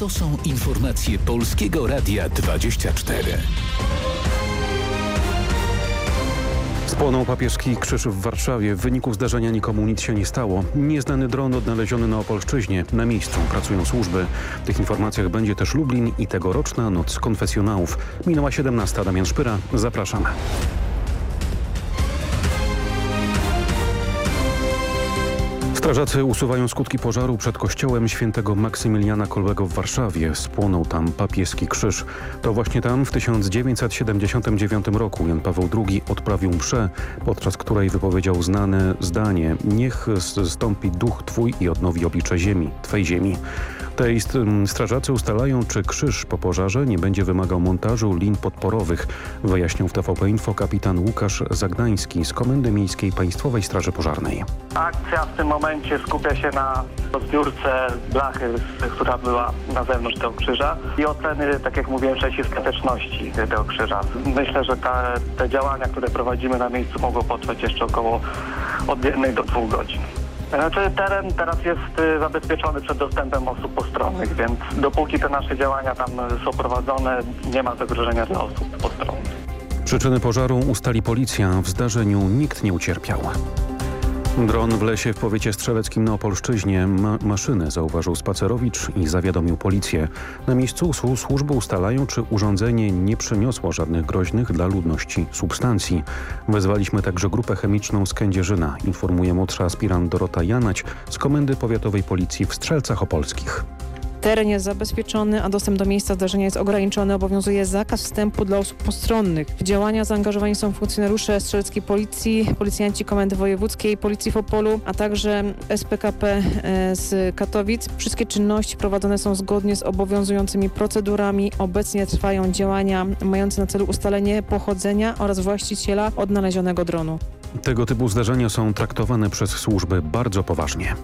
To są informacje Polskiego Radia 24. Spłonął papieski krzyż w Warszawie. W wyniku zdarzenia nikomu nic się nie stało. Nieznany dron odnaleziony na Opolszczyźnie. Na miejscu pracują służby. W tych informacjach będzie też Lublin i tegoroczna Noc Konfesjonałów. Minęła 17. Damian Szpyra. Zapraszam. Strażacy usuwają skutki pożaru przed kościołem świętego Maksymiliana Kolbego w Warszawie. Spłonął tam papieski krzyż. To właśnie tam w 1979 roku Jan Paweł II odprawił mszę, podczas której wypowiedział znane zdanie Niech zstąpi duch Twój i odnowi oblicze ziemi, Twej ziemi. Tej strażacy ustalają, czy krzyż po pożarze nie będzie wymagał montażu lin podporowych, wyjaśnił w TVP Info kapitan Łukasz Zagnański z Komendy Miejskiej Państwowej Straży Pożarnej. Akcja w tym momencie skupia się na zbiórce blachy, która była na zewnątrz tego krzyża i oceny, tak jak mówiłem wcześniej, skuteczności tego krzyża. Myślę, że ta, te działania, które prowadzimy na miejscu mogą potrwać jeszcze około od jednej do dwóch godzin. Znaczy teren teraz jest y, zabezpieczony przed dostępem osób postronnych, więc dopóki te nasze działania tam są prowadzone, nie ma zagrożenia dla osób postronnych. Przyczyny pożaru ustali policja. W zdarzeniu nikt nie ucierpiał. Dron w lesie w powiecie strzeleckim na Opolszczyźnie. Ma maszynę zauważył spacerowicz i zawiadomił policję. Na miejscu służby ustalają, czy urządzenie nie przyniosło żadnych groźnych dla ludności substancji. Wezwaliśmy także grupę chemiczną z Kędzierzyna, informuje młodsza aspirant Dorota Janać z Komendy Powiatowej Policji w Strzelcach Opolskich. Teren jest zabezpieczony, a dostęp do miejsca zdarzenia jest ograniczony. Obowiązuje zakaz wstępu dla osób postronnych. W działania zaangażowani są funkcjonariusze strzeleckiej policji, policjanci Komendy Wojewódzkiej, Policji w Opolu, a także SPKP e, z Katowic. Wszystkie czynności prowadzone są zgodnie z obowiązującymi procedurami. Obecnie trwają działania mające na celu ustalenie pochodzenia oraz właściciela odnalezionego dronu. Tego typu zdarzenia są traktowane przez służby bardzo poważnie.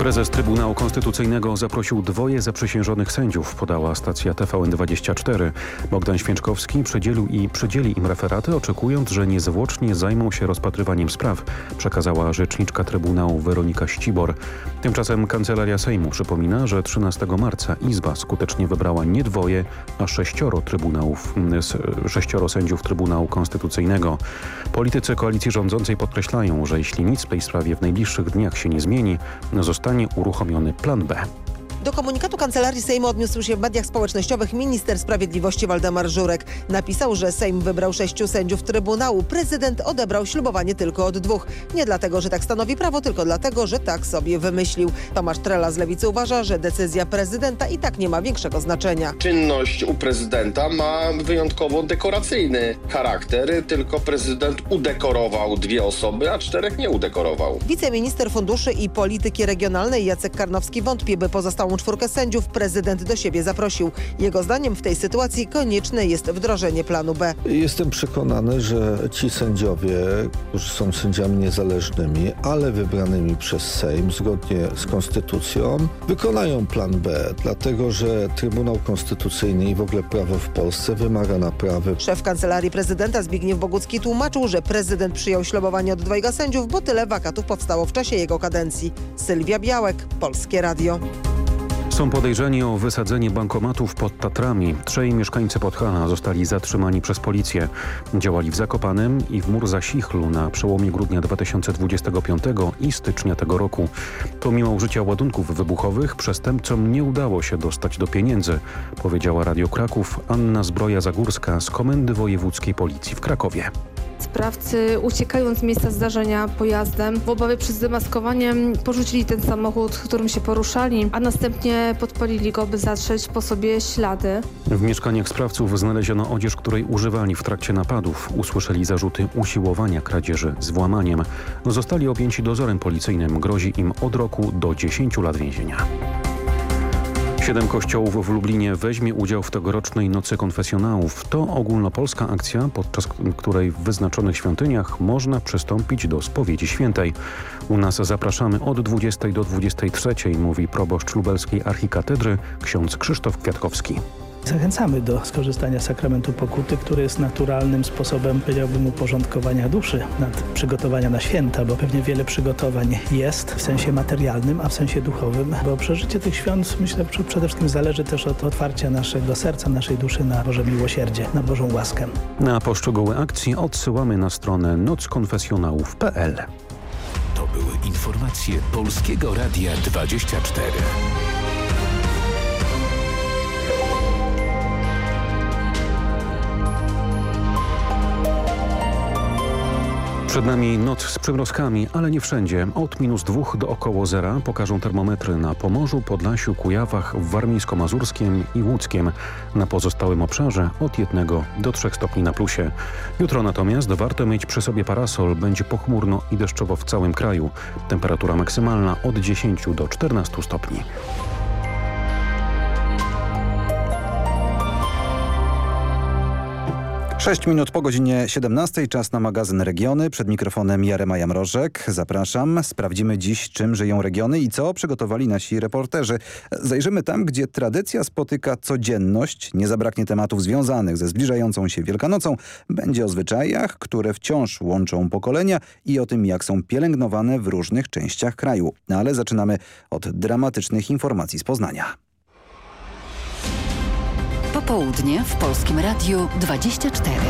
Prezes Trybunału Konstytucyjnego zaprosił dwoje zaprzysiężonych sędziów, podała stacja TVN24. Bogdan Święczkowski przydzielił i przydzieli im referaty, oczekując, że niezwłocznie zajmą się rozpatrywaniem spraw, przekazała rzeczniczka Trybunału Weronika Ścibor. Tymczasem Kancelaria Sejmu przypomina, że 13 marca Izba skutecznie wybrała nie dwoje, a sześcioro trybunałów, sześcioro sędziów Trybunału Konstytucyjnego. Politycy koalicji rządzącej podkreślają, że jeśli nic w tej sprawie w najbliższych dniach się nie zmieni, zostanie zostanie uruchomiony plan B. Do komunikatu Kancelarii Sejmu odniósł się w mediach społecznościowych minister sprawiedliwości Waldemar Żurek. Napisał, że Sejm wybrał sześciu sędziów Trybunału. Prezydent odebrał ślubowanie tylko od dwóch. Nie dlatego, że tak stanowi prawo, tylko dlatego, że tak sobie wymyślił. Tomasz Trela z Lewicy uważa, że decyzja prezydenta i tak nie ma większego znaczenia. Czynność u prezydenta ma wyjątkowo dekoracyjny charakter, tylko prezydent udekorował dwie osoby, a czterech nie udekorował. Wiceminister Funduszy i Polityki Regionalnej Jacek Karnowski wątpi, by pozostał całą czwórkę sędziów prezydent do siebie zaprosił. Jego zdaniem w tej sytuacji konieczne jest wdrożenie planu B. Jestem przekonany, że ci sędziowie, którzy są sędziami niezależnymi, ale wybranymi przez Sejm zgodnie z konstytucją, wykonają plan B, dlatego że Trybunał Konstytucyjny i w ogóle prawo w Polsce wymaga naprawy. Szef Kancelarii Prezydenta Zbigniew Bogucki tłumaczył, że prezydent przyjął ślubowanie od dwojga sędziów, bo tyle wakatów powstało w czasie jego kadencji. Sylwia Białek, Polskie Radio. Są podejrzeni o wysadzenie bankomatów pod Tatrami. Trzej mieszkańcy Podhana zostali zatrzymani przez policję. Działali w Zakopanem i w Murzasichlu na przełomie grudnia 2025 i stycznia tego roku. Pomimo użycia ładunków wybuchowych przestępcom nie udało się dostać do pieniędzy, powiedziała Radio Kraków Anna Zbroja-Zagórska z Komendy Wojewódzkiej Policji w Krakowie. Sprawcy uciekając z miejsca zdarzenia pojazdem w obawie przed zdemaskowaniem porzucili ten samochód, którym się poruszali, a następnie podpalili go, by zatrzeć po sobie ślady. W mieszkaniach sprawców znaleziono odzież, której używali w trakcie napadów. Usłyszeli zarzuty usiłowania kradzieży z włamaniem. Zostali objęci dozorem policyjnym. Grozi im od roku do 10 lat więzienia. Siedem kościołów w Lublinie weźmie udział w tegorocznej Nocy Konfesjonałów. To ogólnopolska akcja, podczas której w wyznaczonych świątyniach można przystąpić do spowiedzi świętej. U nas zapraszamy od 20 do 23, mówi proboszcz lubelskiej archikatedry ksiądz Krzysztof Kwiatkowski. Zachęcamy do skorzystania z sakramentu pokuty, który jest naturalnym sposobem, powiedziałbym, uporządkowania duszy, nad przygotowania na święta, bo pewnie wiele przygotowań jest w sensie materialnym, a w sensie duchowym, bo przeżycie tych świąt myślę przede wszystkim zależy też od otwarcia naszego serca, naszej duszy na Boże miłosierdzie, na Bożą łaskę. Na poszczegóły akcji odsyłamy na stronę nockonfesjonałów.pl. To były informacje Polskiego Radia 24. Przed nami noc z przymrozkami, ale nie wszędzie. Od minus dwóch do około zera pokażą termometry na Pomorzu, Podlasiu, Kujawach, Warmińsko-Mazurskiem i Łódzkiem. Na pozostałym obszarze od jednego do trzech stopni na plusie. Jutro natomiast warto mieć przy sobie parasol. Będzie pochmurno i deszczowo w całym kraju. Temperatura maksymalna od 10 do 14 stopni. Sześć minut po godzinie 17, czas na magazyn Regiony. Przed mikrofonem Jarema Jamrożek. Zapraszam. Sprawdzimy dziś, czym żyją regiony i co przygotowali nasi reporterzy. Zajrzymy tam, gdzie tradycja spotyka codzienność. Nie zabraknie tematów związanych ze zbliżającą się Wielkanocą. Będzie o zwyczajach, które wciąż łączą pokolenia i o tym, jak są pielęgnowane w różnych częściach kraju. No ale zaczynamy od dramatycznych informacji z Poznania. Popołudnie w Polskim Radiu 24.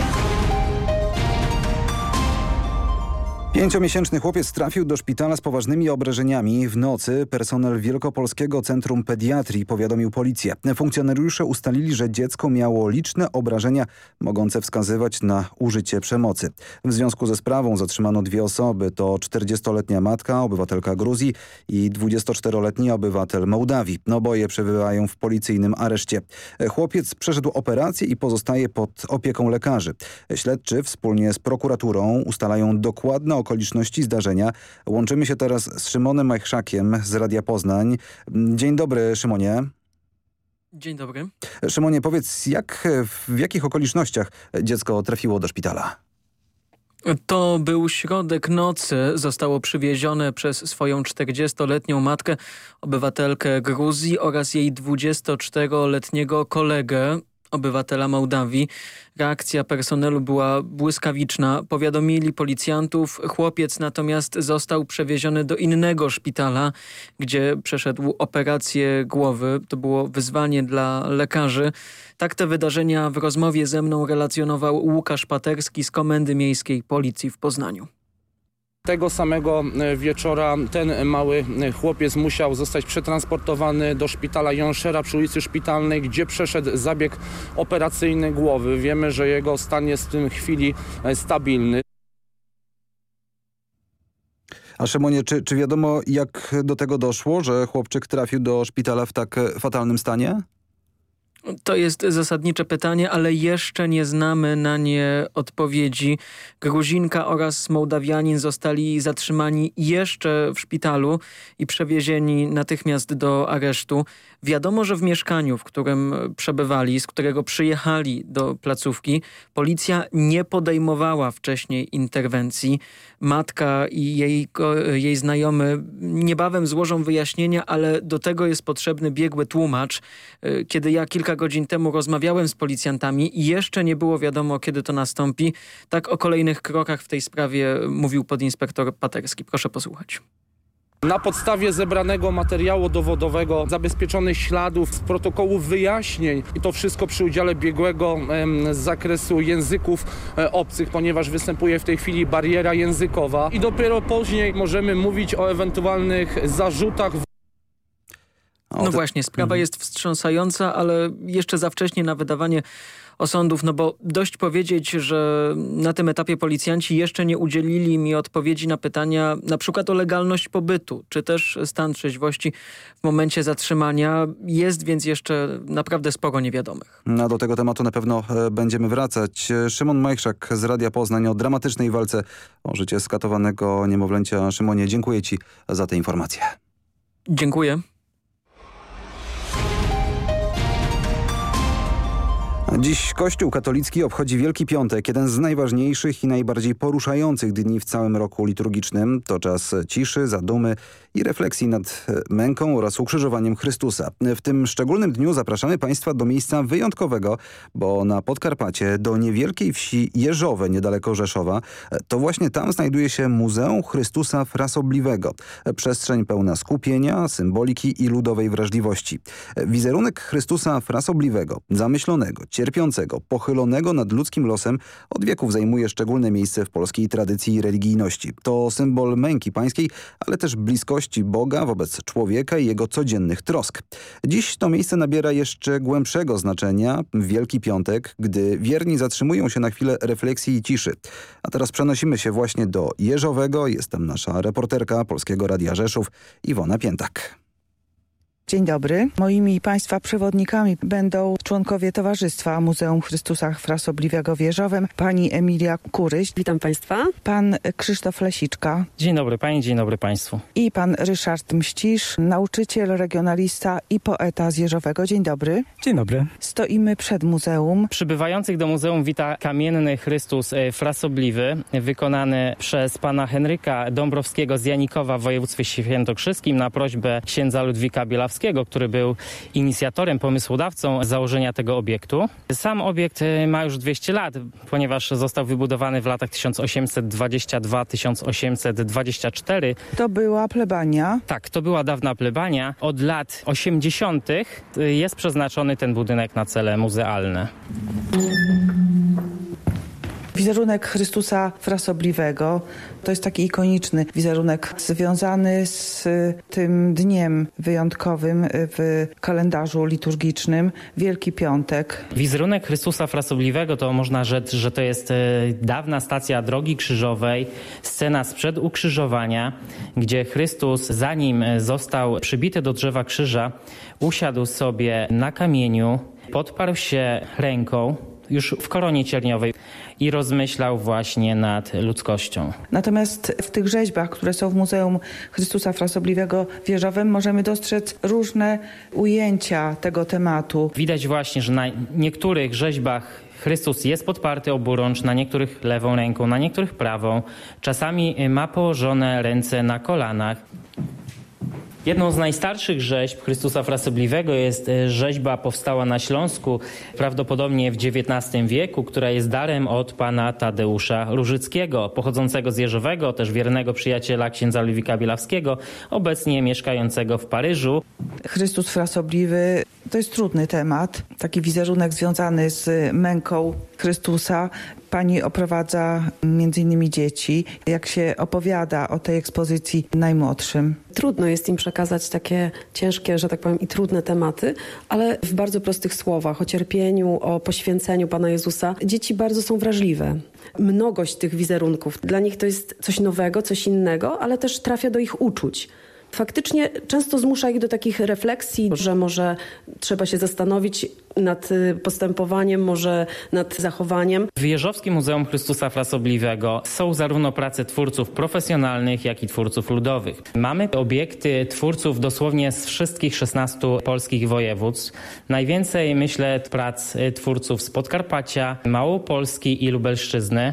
Pięciomiesięczny chłopiec trafił do szpitala z poważnymi obrażeniami. W nocy personel Wielkopolskiego Centrum Pediatrii powiadomił policję. Funkcjonariusze ustalili, że dziecko miało liczne obrażenia mogące wskazywać na użycie przemocy. W związku ze sprawą zatrzymano dwie osoby. To 40-letnia matka, obywatelka Gruzji i 24-letni obywatel Mołdawii. Oboje przebywają w policyjnym areszcie. Chłopiec przeszedł operację i pozostaje pod opieką lekarzy. Śledczy wspólnie z prokuraturą ustalają dokładne okoliczności zdarzenia. Łączymy się teraz z Szymonem Majchrzakiem z Radia Poznań. Dzień dobry, Szymonie. Dzień dobry. Szymonie, powiedz, jak, w jakich okolicznościach dziecko trafiło do szpitala? To był środek nocy. Zostało przywiezione przez swoją 40-letnią matkę, obywatelkę Gruzji oraz jej 24-letniego kolegę, obywatela Mołdawii. Reakcja personelu była błyskawiczna. Powiadomili policjantów. Chłopiec natomiast został przewieziony do innego szpitala, gdzie przeszedł operację głowy. To było wyzwanie dla lekarzy. Tak te wydarzenia w rozmowie ze mną relacjonował Łukasz Paterski z Komendy Miejskiej Policji w Poznaniu. Tego samego wieczora ten mały chłopiec musiał zostać przetransportowany do szpitala Jąszera przy ulicy Szpitalnej, gdzie przeszedł zabieg operacyjny głowy. Wiemy, że jego stan jest w tym chwili stabilny. A Szymonie, czy, czy wiadomo jak do tego doszło, że chłopczyk trafił do szpitala w tak fatalnym stanie? To jest zasadnicze pytanie, ale jeszcze nie znamy na nie odpowiedzi. Gruzinka oraz Mołdawianin zostali zatrzymani jeszcze w szpitalu i przewiezieni natychmiast do aresztu. Wiadomo, że w mieszkaniu, w którym przebywali, z którego przyjechali do placówki, policja nie podejmowała wcześniej interwencji. Matka i jej, jej znajomy niebawem złożą wyjaśnienia, ale do tego jest potrzebny biegły tłumacz. Kiedy ja kilka godzin temu rozmawiałem z policjantami i jeszcze nie było wiadomo, kiedy to nastąpi. Tak o kolejnych krokach w tej sprawie mówił podinspektor Paterski. Proszę posłuchać. Na podstawie zebranego materiału dowodowego, zabezpieczonych śladów, z protokołów wyjaśnień i to wszystko przy udziale biegłego z zakresu języków e, obcych, ponieważ występuje w tej chwili bariera językowa i dopiero później możemy mówić o ewentualnych zarzutach. No właśnie, sprawa jest wstrząsająca, ale jeszcze za wcześnie na wydawanie osądów, no bo dość powiedzieć, że na tym etapie policjanci jeszcze nie udzielili mi odpowiedzi na pytania na przykład o legalność pobytu, czy też stan trzeźwości w momencie zatrzymania. Jest więc jeszcze naprawdę sporo niewiadomych. No do tego tematu na pewno e, będziemy wracać. Szymon Majchrzak z Radia Poznań o dramatycznej walce o życie skatowanego niemowlęcia. Szymonie, dziękuję Ci za te informacje. Dziękuję. Dziś Kościół katolicki obchodzi Wielki Piątek, jeden z najważniejszych i najbardziej poruszających dni w całym roku liturgicznym. To czas ciszy, zadumy i refleksji nad męką oraz ukrzyżowaniem Chrystusa. W tym szczególnym dniu zapraszamy Państwa do miejsca wyjątkowego, bo na Podkarpacie do niewielkiej wsi Jeżowe, niedaleko Rzeszowa, to właśnie tam znajduje się Muzeum Chrystusa Frasobliwego. Przestrzeń pełna skupienia, symboliki i ludowej wrażliwości. Wizerunek Chrystusa Frasobliwego, zamyślonego, cierpiącego, pochylonego nad ludzkim losem od wieków zajmuje szczególne miejsce w polskiej tradycji i religijności. To symbol męki pańskiej, ale też bliskości Boga wobec człowieka i jego codziennych trosk. Dziś to miejsce nabiera jeszcze głębszego znaczenia Wielki Piątek, gdy wierni zatrzymują się na chwilę refleksji i ciszy. A teraz przenosimy się właśnie do Jeżowego. Jestem nasza reporterka Polskiego Radia Rzeszów, Iwona Piętak. Dzień dobry. Moimi Państwa przewodnikami będą członkowie Towarzystwa Muzeum Chrystusa Frasobliwego w Jeżowem, pani Emilia Kuryś. Witam Państwa. Pan Krzysztof Lesiczka. Dzień dobry Pani, dzień dobry Państwu. I pan Ryszard Mścisz, nauczyciel, regionalista i poeta z Jeżowego. Dzień dobry. Dzień dobry. Stoimy przed muzeum. Przybywających do muzeum wita kamienny Chrystus e, Frasobliwy, wykonany przez pana Henryka Dąbrowskiego z Janikowa w województwie świętokrzyskim na prośbę księdza Ludwika Bielawskiego który był inicjatorem, pomysłodawcą założenia tego obiektu. Sam obiekt y, ma już 200 lat, ponieważ został wybudowany w latach 1822-1824. To była plebania? Tak, to była dawna plebania. Od lat 80. jest przeznaczony ten budynek na cele muzealne. Wizerunek Chrystusa Frasobliwego to jest taki ikoniczny wizerunek związany z tym dniem wyjątkowym w kalendarzu liturgicznym, Wielki Piątek. Wizerunek Chrystusa Frasobliwego to można rzec, że to jest e, dawna stacja Drogi Krzyżowej, scena sprzed ukrzyżowania, gdzie Chrystus zanim został przybity do drzewa krzyża, usiadł sobie na kamieniu, podparł się ręką już w koronie cierniowej i rozmyślał właśnie nad ludzkością. Natomiast w tych rzeźbach, które są w Muzeum Chrystusa Frasobliwego Wieżowym możemy dostrzec różne ujęcia tego tematu. Widać właśnie, że na niektórych rzeźbach Chrystus jest podparty oburącz, na niektórych lewą ręką, na niektórych prawą. Czasami ma położone ręce na kolanach. Jedną z najstarszych rzeźb Chrystusa Frasobliwego jest e, rzeźba powstała na Śląsku prawdopodobnie w XIX wieku, która jest darem od pana Tadeusza Różyckiego, pochodzącego z Jeżowego, też wiernego przyjaciela księdza Ludwika Bielawskiego, obecnie mieszkającego w Paryżu. Chrystus Frasobliwy to jest trudny temat, taki wizerunek związany z męką Chrystusa. Pani oprowadza innymi dzieci. Jak się opowiada o tej ekspozycji najmłodszym? Trudno jest im przekazać takie ciężkie, że tak powiem, i trudne tematy, ale w bardzo prostych słowach o cierpieniu, o poświęceniu Pana Jezusa. Dzieci bardzo są wrażliwe. Mnogość tych wizerunków, dla nich to jest coś nowego, coś innego, ale też trafia do ich uczuć faktycznie często zmusza ich do takich refleksji, że może trzeba się zastanowić nad y, postępowaniem, może nad zachowaniem. W Jeżowskim Muzeum Chrystusa Frasobliwego są zarówno prace twórców profesjonalnych, jak i twórców ludowych. Mamy obiekty twórców dosłownie z wszystkich 16 polskich województw. Najwięcej, myślę, prac y, twórców z Podkarpacia, Małopolski i Lubelszczyzny.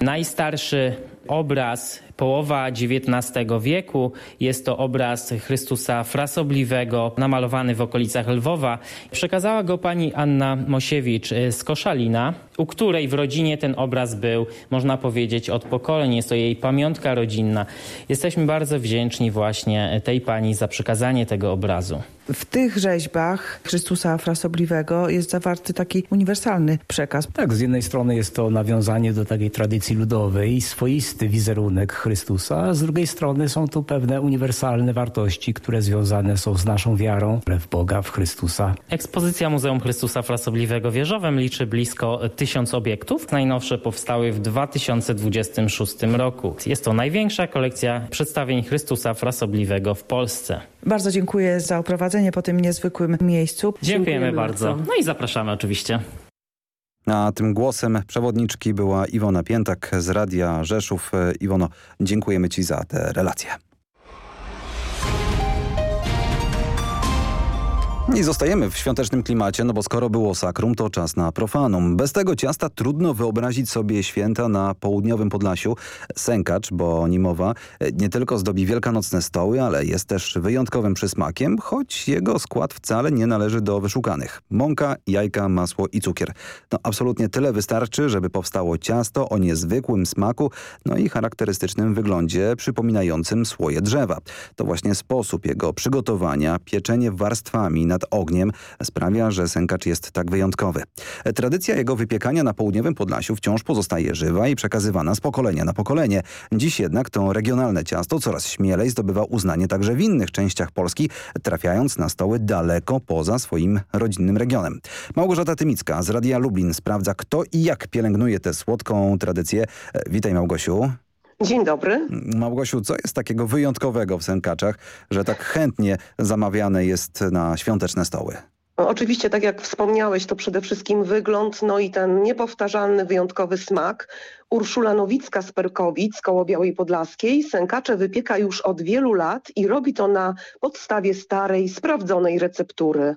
Najstarszy obraz połowa XIX wieku. Jest to obraz Chrystusa Frasobliwego, namalowany w okolicach Lwowa. Przekazała go pani Anna Mosiewicz z Koszalina, u której w rodzinie ten obraz był, można powiedzieć, od pokoleń. Jest to jej pamiątka rodzinna. Jesteśmy bardzo wdzięczni właśnie tej pani za przekazanie tego obrazu. W tych rzeźbach Chrystusa Frasobliwego jest zawarty taki uniwersalny przekaz. Tak, z jednej strony jest to nawiązanie do takiej tradycji ludowej, swoisty wizerunek Chrystusa, z drugiej strony są tu pewne uniwersalne wartości, które związane są z naszą wiarą w Boga, w Chrystusa. Ekspozycja Muzeum Chrystusa Frasobliwego Wieżowem liczy blisko tysiąc obiektów. Najnowsze powstały w 2026 roku. Jest to największa kolekcja przedstawień Chrystusa Frasobliwego w Polsce. Bardzo dziękuję za oprowadzenie po tym niezwykłym miejscu. Dziękujemy, Dziękujemy bardzo. bardzo. No i zapraszamy oczywiście. A tym głosem przewodniczki była Iwona Piętak z Radia Rzeszów. Iwono, dziękujemy Ci za te relacje. I zostajemy w świątecznym klimacie, no bo skoro było sakrum, to czas na profanum. Bez tego ciasta trudno wyobrazić sobie święta na południowym Podlasiu. Sękacz, bo o nim mowa, nie tylko zdobi wielkanocne stoły, ale jest też wyjątkowym przysmakiem, choć jego skład wcale nie należy do wyszukanych. Mąka, jajka, masło i cukier. No absolutnie tyle wystarczy, żeby powstało ciasto o niezwykłym smaku, no i charakterystycznym wyglądzie przypominającym słoje drzewa. To właśnie sposób jego przygotowania, pieczenie warstwami nad ogniem sprawia, że sękacz jest tak wyjątkowy. Tradycja jego wypiekania na południowym Podlasiu wciąż pozostaje żywa i przekazywana z pokolenia na pokolenie. Dziś jednak to regionalne ciasto coraz śmielej zdobywa uznanie także w innych częściach Polski, trafiając na stoły daleko poza swoim rodzinnym regionem. Małgorzata Tymicka z Radia Lublin sprawdza kto i jak pielęgnuje tę słodką tradycję. Witaj Małgosiu. Dzień dobry. Małgosiu, co jest takiego wyjątkowego w sękaczach, że tak chętnie zamawiane jest na świąteczne stoły? Oczywiście, tak jak wspomniałeś, to przede wszystkim wygląd, no i ten niepowtarzalny, wyjątkowy smak. Urszula Nowicka z Perkowic, koło Białej Podlaskiej, sękacze wypieka już od wielu lat i robi to na podstawie starej, sprawdzonej receptury.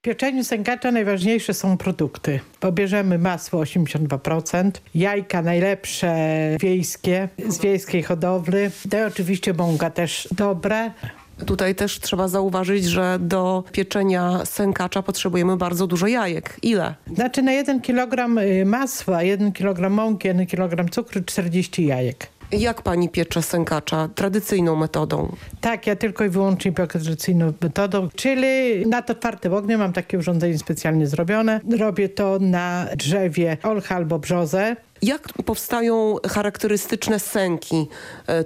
W pieczeniu sękacza najważniejsze są produkty. Pobierzemy masło 82%, jajka najlepsze wiejskie, z wiejskiej hodowli, to oczywiście mąka też dobra, Tutaj też trzeba zauważyć, że do pieczenia sękacza potrzebujemy bardzo dużo jajek. Ile? Znaczy na 1 kg masła, 1 kg mąki, 1 kg cukru, 40 jajek. Jak pani piecze sękacza? Tradycyjną metodą? Tak, ja tylko i wyłącznie piekę tradycyjną metodą, czyli nad otwartym ogniem mam takie urządzenie specjalnie zrobione. Robię to na drzewie olcha albo brzozę. Jak powstają charakterystyczne sęki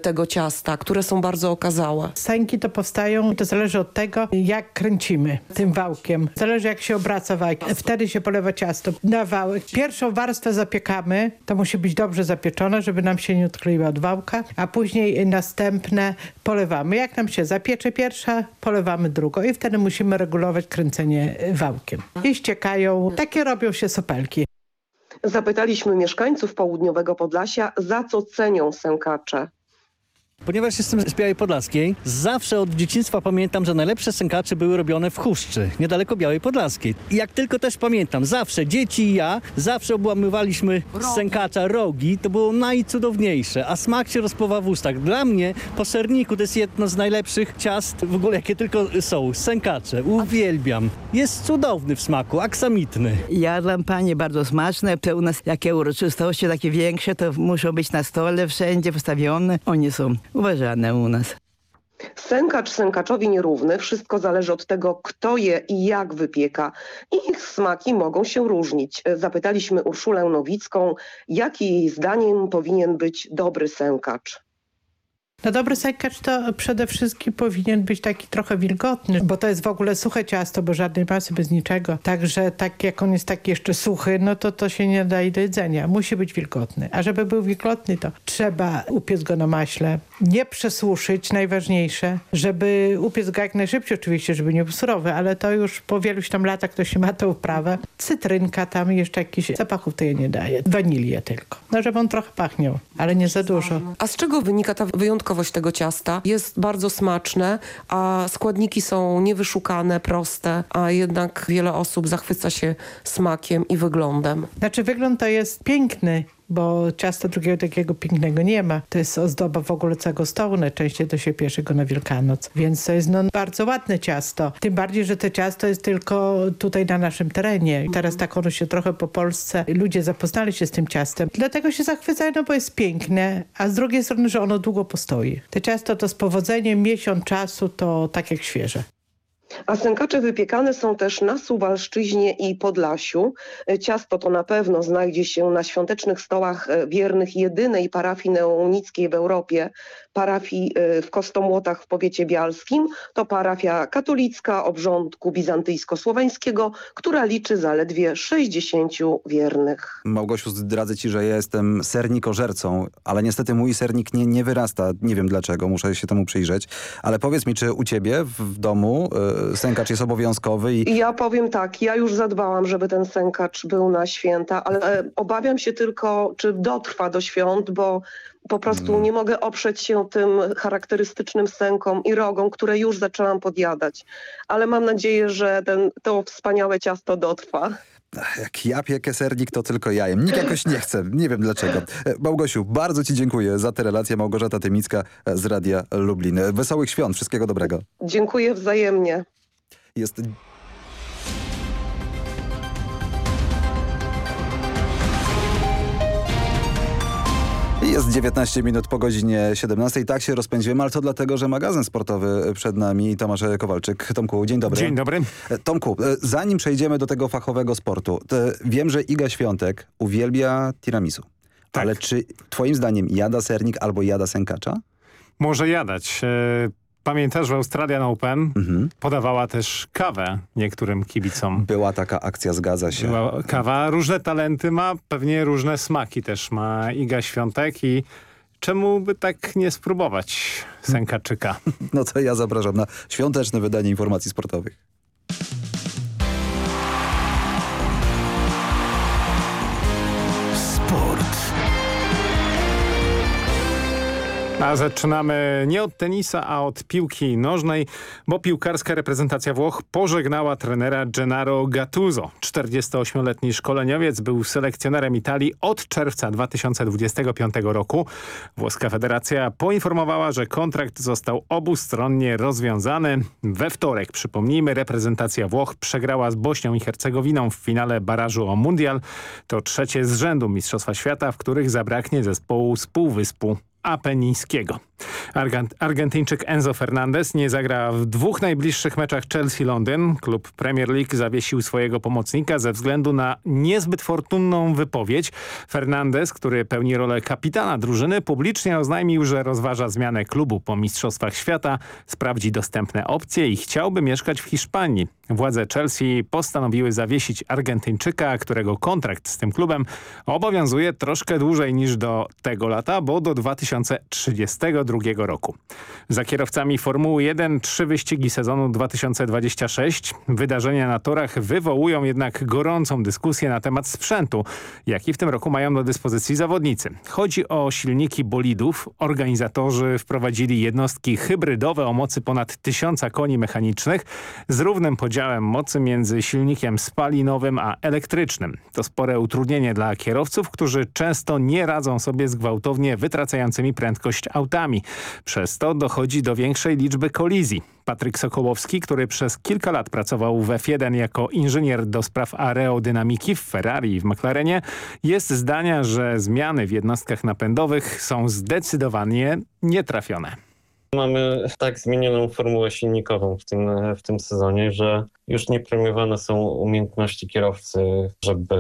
tego ciasta, które są bardzo okazałe? Sęki to powstają, to zależy od tego, jak kręcimy tym wałkiem. Zależy jak się obraca wałek. Wtedy się polewa ciasto na wałek. Pierwszą warstwę zapiekamy, to musi być dobrze zapieczone, żeby nam się nie odkleiła od wałka, a później następne polewamy. Jak nam się zapiecze pierwsza, polewamy drugą i wtedy musimy regulować kręcenie wałkiem. I ściekają, takie robią się sopelki. Zapytaliśmy mieszkańców południowego Podlasia, za co cenią sękacze. Ponieważ jestem z Białej Podlaskiej, zawsze od dzieciństwa pamiętam, że najlepsze sękacze były robione w Chuszczy, niedaleko Białej Podlaskiej. I jak tylko też pamiętam, zawsze dzieci i ja, zawsze obłamywaliśmy z sękacza rogi, to było najcudowniejsze, a smak się rozpływa w ustach. Dla mnie po serniku to jest jedno z najlepszych ciast w ogóle, jakie tylko są. Sękacze, uwielbiam. Jest cudowny w smaku, aksamitny. Jadłam panie bardzo smaczne, te u nas jakie uroczystości takie większe, to muszą być na stole wszędzie postawione. Oni są uważane u nas. Sękacz sękaczowi nierówny. Wszystko zależy od tego, kto je i jak wypieka. I ich smaki mogą się różnić. Zapytaliśmy Urszulę Nowicką, jaki jej zdaniem powinien być dobry sękacz. No dobry sękacz to przede wszystkim powinien być taki trochę wilgotny, bo to jest w ogóle suche ciasto, bo żadnej masy bez niczego. Także tak jak on jest taki jeszcze suchy, no to to się nie daje do jedzenia. Musi być wilgotny. A żeby był wilgotny, to trzeba upiec go na maśle. Nie przesuszyć, najważniejsze, żeby upiec go jak najszybciej oczywiście, żeby nie był surowy, ale to już po wieluś tam latach ktoś ma tą uprawę. Cytrynka tam jeszcze jakiś zapachów to je nie daje. Wanilię tylko. No żeby on trochę pachniał, ale nie za dużo. A z czego wynika ta wyjątkowość tego ciasta? Jest bardzo smaczne, a składniki są niewyszukane, proste, a jednak wiele osób zachwyca się smakiem i wyglądem. Znaczy wygląd to jest piękny, bo ciasta drugiego takiego pięknego nie ma. To jest ozdoba w ogóle całego stołu, najczęściej to się piesze go na Wielkanoc. Więc to jest no, bardzo ładne ciasto. Tym bardziej, że to ciasto jest tylko tutaj na naszym terenie. Teraz tak ono się trochę po Polsce, ludzie zapoznali się z tym ciastem. Dlatego się zachwycają, no bo jest piękne, a z drugiej strony, że ono długo postoi. To ciasto to z powodzeniem miesiąc czasu to tak jak świeże. A sękacze wypiekane są też na Suwalszczyźnie i Podlasiu. Ciasto to na pewno znajdzie się na świątecznych stołach wiernych jedynej parafii neonickiej w Europie, parafii w Kostomłotach w powiecie bialskim. To parafia katolicka obrządku bizantyjsko-słoweńskiego, która liczy zaledwie 60 wiernych. Małgosiu, zdradzę ci, że ja jestem sernikożercą, ale niestety mój sernik nie, nie wyrasta. Nie wiem dlaczego, muszę się temu przyjrzeć. Ale powiedz mi, czy u ciebie w domu sękacz jest obowiązkowy. I... Ja powiem tak, ja już zadbałam, żeby ten sękacz był na święta, ale e, obawiam się tylko, czy dotrwa do świąt, bo po prostu Hmm. nie mogę oprzeć się tym charakterystycznym sękom i rogom, które już zaczęłam podjadać. Ale mam nadzieję, że ten, to wspaniałe ciasto dotrwa. Jak ja piekę sernik, to tylko jajem. Nikt jakoś nie chce. Nie wiem dlaczego. E, Małgosiu, bardzo ci dziękuję za tę relację. Małgorzata Tymicka e, z Radia Lublin. E, Wesołych świąt. Wszystkiego dobrego. Dziękuję wzajemnie. Jest Jest 19 minut po godzinie 17. Tak się rozpędziłem, ale to dlatego, że magazyn sportowy przed nami. Tomasz Kowalczyk. Tomku, dzień dobry. Dzień dobry. E, Tomku, e, zanim przejdziemy do tego fachowego sportu, to wiem, że Iga Świątek uwielbia tiramisu. Tak. Ale czy twoim zdaniem jada sernik albo jada sękacza? Może jadać. Pamiętasz, w Australian Open podawała też kawę niektórym kibicom. Była taka akcja, zgadza się. Była kawa. Różne talenty ma, pewnie różne smaki też ma Iga Świątek i czemu by tak nie spróbować sękaczyka? No to ja zapraszam na świąteczne wydanie informacji sportowych. A zaczynamy nie od tenisa, a od piłki nożnej, bo piłkarska reprezentacja Włoch pożegnała trenera Gennaro Gattuso. 48-letni szkoleniowiec był selekcjonerem Italii od czerwca 2025 roku. Włoska Federacja poinformowała, że kontrakt został obustronnie rozwiązany. We wtorek, przypomnijmy, reprezentacja Włoch przegrała z Bośnią i Hercegowiną w finale barażu o Mundial. To trzecie z rzędu Mistrzostwa Świata, w których zabraknie zespołu z Półwyspu Apenińskiego. Argent Argentyńczyk Enzo Fernandez nie zagra w dwóch najbliższych meczach Chelsea-Londyn. Klub Premier League zawiesił swojego pomocnika ze względu na niezbyt fortunną wypowiedź. Fernandez, który pełni rolę kapitana drużyny, publicznie oznajmił, że rozważa zmianę klubu po Mistrzostwach Świata, sprawdzi dostępne opcje i chciałby mieszkać w Hiszpanii. Władze Chelsea postanowiły zawiesić Argentyńczyka, którego kontrakt z tym klubem obowiązuje troszkę dłużej niż do tego lata, bo do 2032 roku. Za kierowcami Formuły 1 trzy wyścigi sezonu 2026. Wydarzenia na torach wywołują jednak gorącą dyskusję na temat sprzętu, jaki w tym roku mają do dyspozycji zawodnicy. Chodzi o silniki bolidów. Organizatorzy wprowadzili jednostki hybrydowe o mocy ponad 1000 koni mechanicznych z równym podziałem mocy między silnikiem spalinowym a elektrycznym. To spore utrudnienie dla kierowców, którzy często nie radzą sobie z gwałtownie wytracającymi prędkość autami. Przez to dochodzi do większej liczby kolizji. Patryk Sokołowski, który przez kilka lat pracował w F1 jako inżynier do spraw aerodynamiki w Ferrari i w McLarenie, jest zdania, że zmiany w jednostkach napędowych są zdecydowanie nietrafione. Mamy tak zmienioną formułę silnikową w tym, w tym sezonie, że już nie premiowane są umiejętności kierowcy, żeby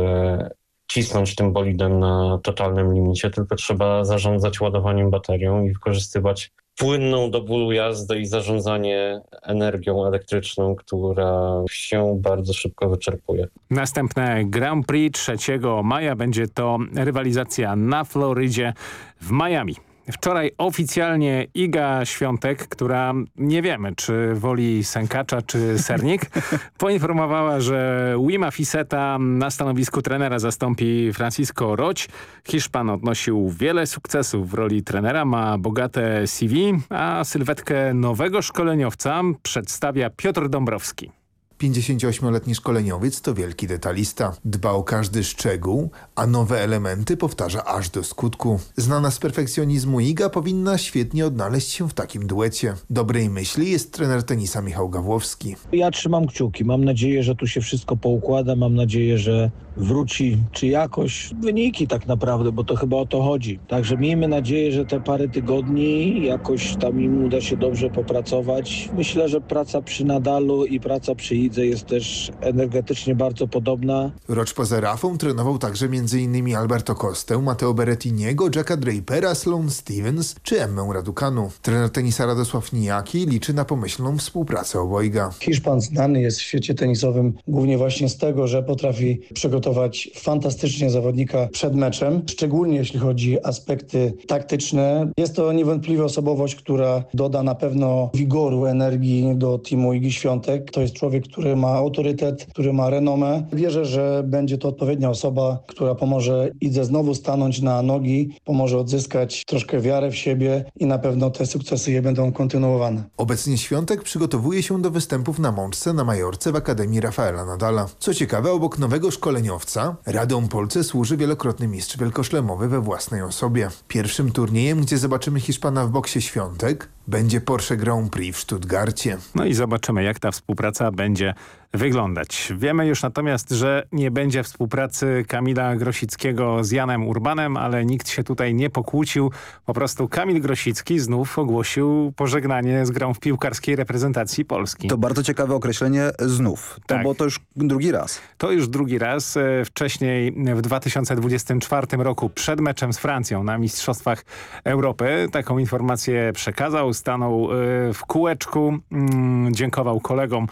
cisnąć tym bolidem na totalnym limicie, tylko trzeba zarządzać ładowaniem baterią i wykorzystywać płynną do bólu jazdę i zarządzanie energią elektryczną, która się bardzo szybko wyczerpuje. Następne Grand Prix 3 maja będzie to rywalizacja na Florydzie w Miami. Wczoraj oficjalnie Iga Świątek, która nie wiemy, czy woli sękacza, czy sernik, poinformowała, że Wima Fiseta na stanowisku trenera zastąpi Francisco Roć. Hiszpan odnosił wiele sukcesów w roli trenera, ma bogate CV, a sylwetkę nowego szkoleniowca przedstawia Piotr Dąbrowski. 58-letni szkoleniowiec to wielki detalista. Dba o każdy szczegół, a nowe elementy powtarza aż do skutku. Znana z perfekcjonizmu Iga powinna świetnie odnaleźć się w takim duecie. Dobrej myśli jest trener tenisa Michał Gawłowski. Ja trzymam kciuki. Mam nadzieję, że tu się wszystko poukłada. Mam nadzieję, że wróci czy jakoś wyniki tak naprawdę, bo to chyba o to chodzi. Także miejmy nadzieję, że te parę tygodni jakoś tam im uda się dobrze popracować. Myślę, że praca przy Nadalu i praca przy Idze widzę jest też energetycznie bardzo podobna. Rocz poza Rafą trenował także m.in. Alberto Costę, Matteo Berettiniego, Jacka Drapera, Sloane Stevens czy Emmę Radukanu. Trener tenisa Radosław Nijaki liczy na pomyślną współpracę obojga. Hiszpan znany jest w świecie tenisowym głównie właśnie z tego, że potrafi przygotować fantastycznie zawodnika przed meczem, szczególnie jeśli chodzi o aspekty taktyczne. Jest to niewątpliwie osobowość, która doda na pewno wigoru, energii do teamu Igi Świątek. To jest człowiek, który ma autorytet, który ma renomę. Wierzę, że będzie to odpowiednia osoba, która pomoże Idze znowu stanąć na nogi, pomoże odzyskać troszkę wiarę w siebie i na pewno te sukcesy je będą kontynuowane. Obecnie Świątek przygotowuje się do występów na mączce na Majorce w Akademii Rafaela Nadala. Co ciekawe, obok nowego szkoleniowca, Radą Polce służy wielokrotny mistrz wielkoszlemowy we własnej osobie. Pierwszym turniejem, gdzie zobaczymy Hiszpana w boksie Świątek, będzie Porsche Grand Prix w Stuttgarcie. No i zobaczymy, jak ta współpraca będzie wyglądać. Wiemy już natomiast, że nie będzie współpracy Kamila Grosickiego z Janem Urbanem, ale nikt się tutaj nie pokłócił. Po prostu Kamil Grosicki znów ogłosił pożegnanie z grą w piłkarskiej reprezentacji Polski. To bardzo ciekawe określenie znów, to, Tak. bo to już drugi raz. To już drugi raz. E, Wcześniej w 2024 roku przed meczem z Francją na Mistrzostwach Europy taką informację przekazał. Stanął e, w kółeczku, mm, dziękował kolegom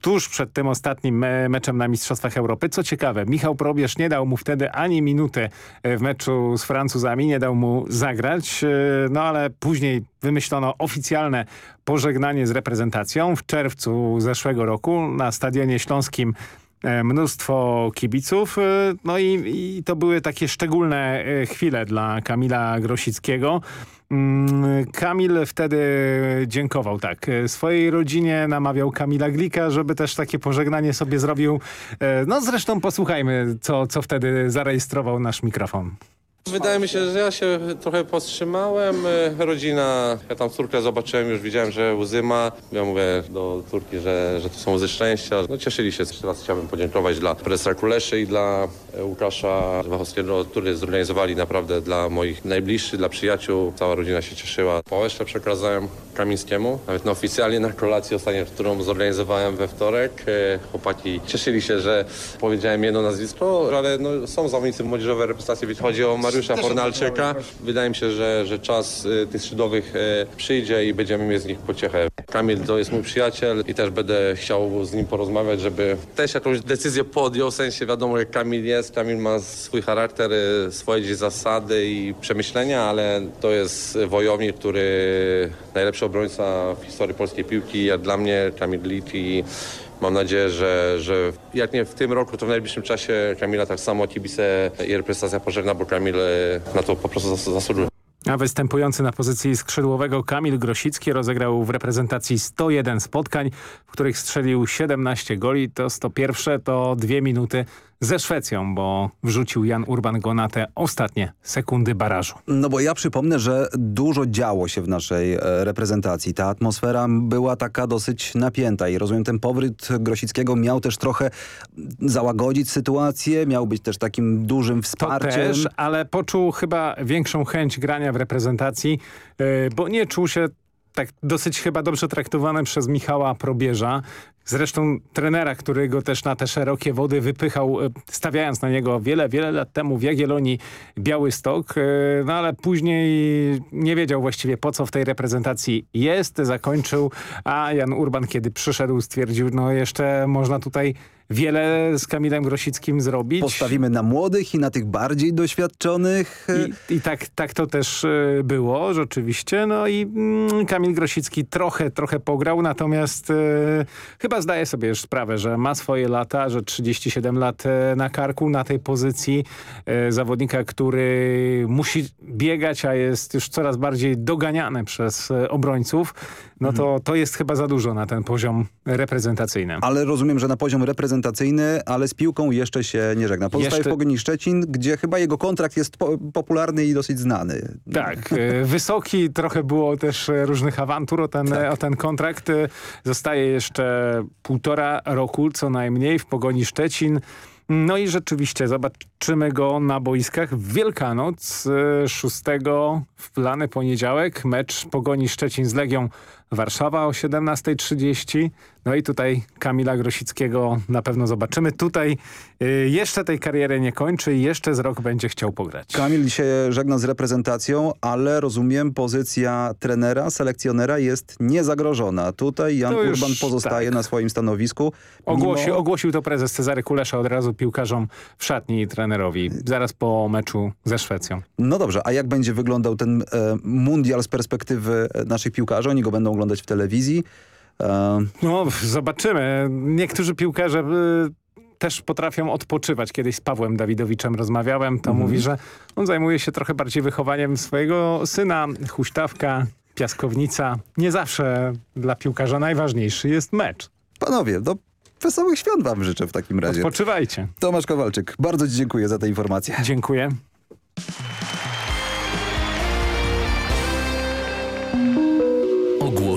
tuż przed tym ostatnim me- meczem na Mistrzostwach Europy. Co ciekawe, Michał Probierz nie dał mu wtedy ani minuty e, w meczu z Francuzami, nie dał mu zagrać, e, no ale później wymyślono oficjalne pożegnanie z reprezentacją w czerwcu zeszłego roku na Stadionie Śląskim e, mnóstwo kibiców, no i, i to były takie szczególne chwile dla Kamila Grosickiego. Mm, Kamil wtedy dziękował tak swojej rodzinie, namawiał Kamila Glika, żeby też takie pożegnanie sobie zrobił. E, No zresztą posłuchajmy, co, co wtedy zarejestrował nasz mikrofon. Wydaje mi się, że ja się trochę powstrzymałem. E, Rodzina, ja tam córkę zobaczyłem, już widziałem, że łzy ma. Ja mówię do córki, że, że to są łzy szczęścia. No cieszyli się. Jeszcze raz chciałbym podziękować dla prezesa Kuleszy i dla Łukasza Wachowskiego, którzy zorganizowali naprawdę dla moich najbliższych, dla przyjaciół. Cała rodzina się cieszyła. Połeszcze przekazałem Kamińskiemu, nawet no, oficjalnie na kolację ostatnią, którą zorganizowałem we wtorek. E, Chłopaki cieszyli się, że powiedziałem jedno nazwisko, ale no, są zawodnicy młodzieżowej reprezentacji, więc chodzi o Mariusza Fornalczyka. Wydaje mi się, że, że czas y, tych skrzydłowych y, przyjdzie i będziemy mieć z nich pociechę. Kamil to jest mój przyjaciel i też będę chciał z nim porozmawiać, żeby też jakąś decyzję podjął, w sensie wiadomo jak Kamil jest, Kamil ma swój charakter, y, swoje zasady i przemyślenia, ale to jest wojownik, który najlepszy obrońca w historii polskiej piłki, jak dla mnie Kamil Lit i Mam nadzieję, że, że jak nie w tym roku, to w najbliższym czasie Kamila tak samo kibice i reprezentacja pożegna, bo Kamil e, na to po prostu zas zasługuje. A występujący na pozycji skrzydłowego Kamil Grosicki rozegrał w reprezentacji 101 spotkań, w których strzelił 17 goli. To 101 to dwie minuty ze Szwecją, bo wrzucił Jan Urban go na te ostatnie sekundy barażu. No bo ja przypomnę, że dużo działo się w naszej e, reprezentacji. Ta atmosfera była taka dosyć napięta i rozumiem ten powrót Grosickiego miał też trochę załagodzić sytuację, miał być też takim dużym To wsparciem. też, ale poczuł chyba większą chęć grania w reprezentacji, yy, bo nie czuł się tak dosyć chyba dobrze traktowany przez Michała Probierza. Zresztą trenera, który go też na te szerokie wody wypychał, yy, stawiając na niego wiele, wiele lat temu w Jagiellonii Białystok. Yy, no ale później nie wiedział właściwie po co w tej reprezentacji jest, zakończył, a Jan Urban kiedy przyszedł stwierdził, no jeszcze można tutaj wiele z Kamilem Grosickim zrobić. Postawimy na młodych i na tych bardziej doświadczonych. I, i tak, tak to też e, było rzeczywiście. No i mm, Kamil Grosicki trochę, trochę pograł, natomiast e, chyba zdaje sobie już sprawę, że ma swoje lata, że 37 lat e, na karku na tej pozycji zawodnika, który musi biegać, a jest już coraz bardziej doganiany przez obrońców. No to, to jest chyba za dużo na ten poziom reprezentacyjny. Ale rozumiem, że na poziom reprezentacyjny, ale z piłką jeszcze się nie żegna. Pozostaje Jeszcze- w Pogoni Szczecin, gdzie chyba jego kontrakt jest po popularny i dosyć znany. Tak, e, wysoki, trochę było też e, różnych awantur o ten, o ten kontrakt. E, Zostaje jeszcze półtora roku co najmniej w Pogoni Szczecin. No i rzeczywiście zobaczymy go na boiskach w Wielkanoc e, 6 w lany poniedziałek. Mecz Pogoni Szczecin z Legią Warszawa o 17.30. No i tutaj Kamila Grosickiego na pewno zobaczymy. Tutaj y, jeszcze tej kariery nie kończy i jeszcze z rok będzie chciał pograć. Kamil się żegna z reprezentacją, ale rozumiem pozycja trenera, selekcjonera jest niezagrożona. Tutaj Jan To Urban pozostaje tak. na swoim stanowisku. Ogłosi, mimo- Ogłosił to prezes Cezary Kulesza od razu piłkarzom w szatni i trenerowi. Zaraz po meczu ze Szwecją. No dobrze, a jak będzie wyglądał ten e, mundial z perspektywy e, naszych piłkarzy? Oni go będą oglądać w telewizji. No, zobaczymy. Niektórzy piłkarze y, też potrafią odpoczywać. Kiedyś z Pawłem Dawidowiczem rozmawiałem. To Mhm. mówi, że on zajmuje się trochę bardziej wychowaniem swojego syna. Huśtawka, piaskownica. Nie zawsze dla piłkarza najważniejszy jest mecz. panowie, no wesołych świąt wam życzę w takim razie. Odpoczywajcie. Tomasz Kowalczyk, bardzo ci dziękuję za te informacje. Dziękuję.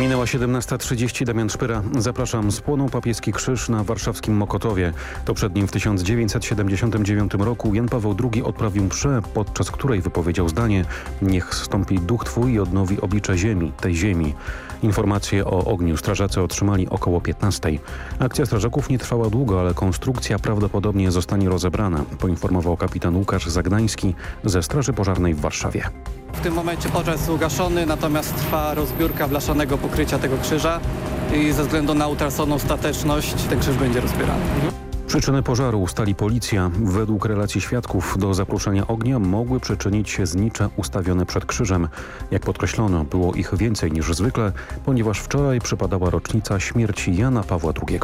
Minęła 17.30, Damian Szpyra. Zapraszam. Spłonął papieski krzyż na warszawskim Mokotowie. To przed nim w 1979 roku Jan Paweł II odprawił mszę, podczas której wypowiedział zdanie Niech stąpi duch Twój i odnowi oblicze ziemi, tej ziemi. Informacje o ogniu strażacy otrzymali około 15. Akcja strażaków nie trwała długo, ale konstrukcja prawdopodobnie zostanie rozebrana, poinformował kapitan Łukasz Zagnański ze Straży Pożarnej w Warszawie. W tym momencie pożar jest ugaszony, natomiast trwa rozbiórka blaszanego pokrycia tego krzyża i ze względu na utraconą stateczność ten krzyż będzie rozbierany. Przyczynę pożaru ustali policja. Według relacji świadków do zapruszenia ognia mogły przyczynić się znicze ustawione przed krzyżem. Jak podkreślono, było ich więcej niż zwykle, ponieważ wczoraj przypadała rocznica śmierci Jana Pawła II.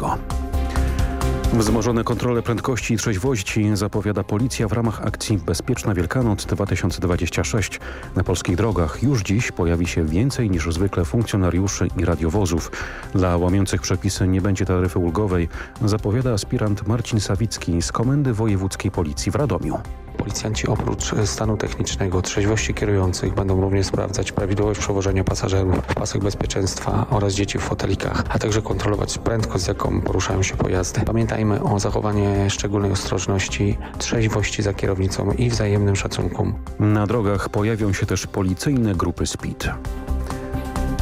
Wzmożone kontrole prędkości i trzeźwości zapowiada policja w ramach akcji Bezpieczna Wielkanoc 2026. Na polskich drogach już dziś pojawi się więcej niż zwykle funkcjonariuszy i radiowozów. Dla łamiących przepisy nie będzie taryfy ulgowej, zapowiada aspirant Marcin Sawicki z Komendy Wojewódzkiej Policji w Radomiu. Policjanci oprócz stanu technicznego, trzeźwości kierujących będą również sprawdzać prawidłowość przewożenia pasażerów pasach bezpieczeństwa oraz dzieci w fotelikach, a także kontrolować prędkość, z jaką poruszają się pojazdy. Pamiętajmy o zachowaniu szczególnej ostrożności, trzeźwości za kierownicą i wzajemnym szacunku. Na drogach pojawią się też policyjne grupy speed.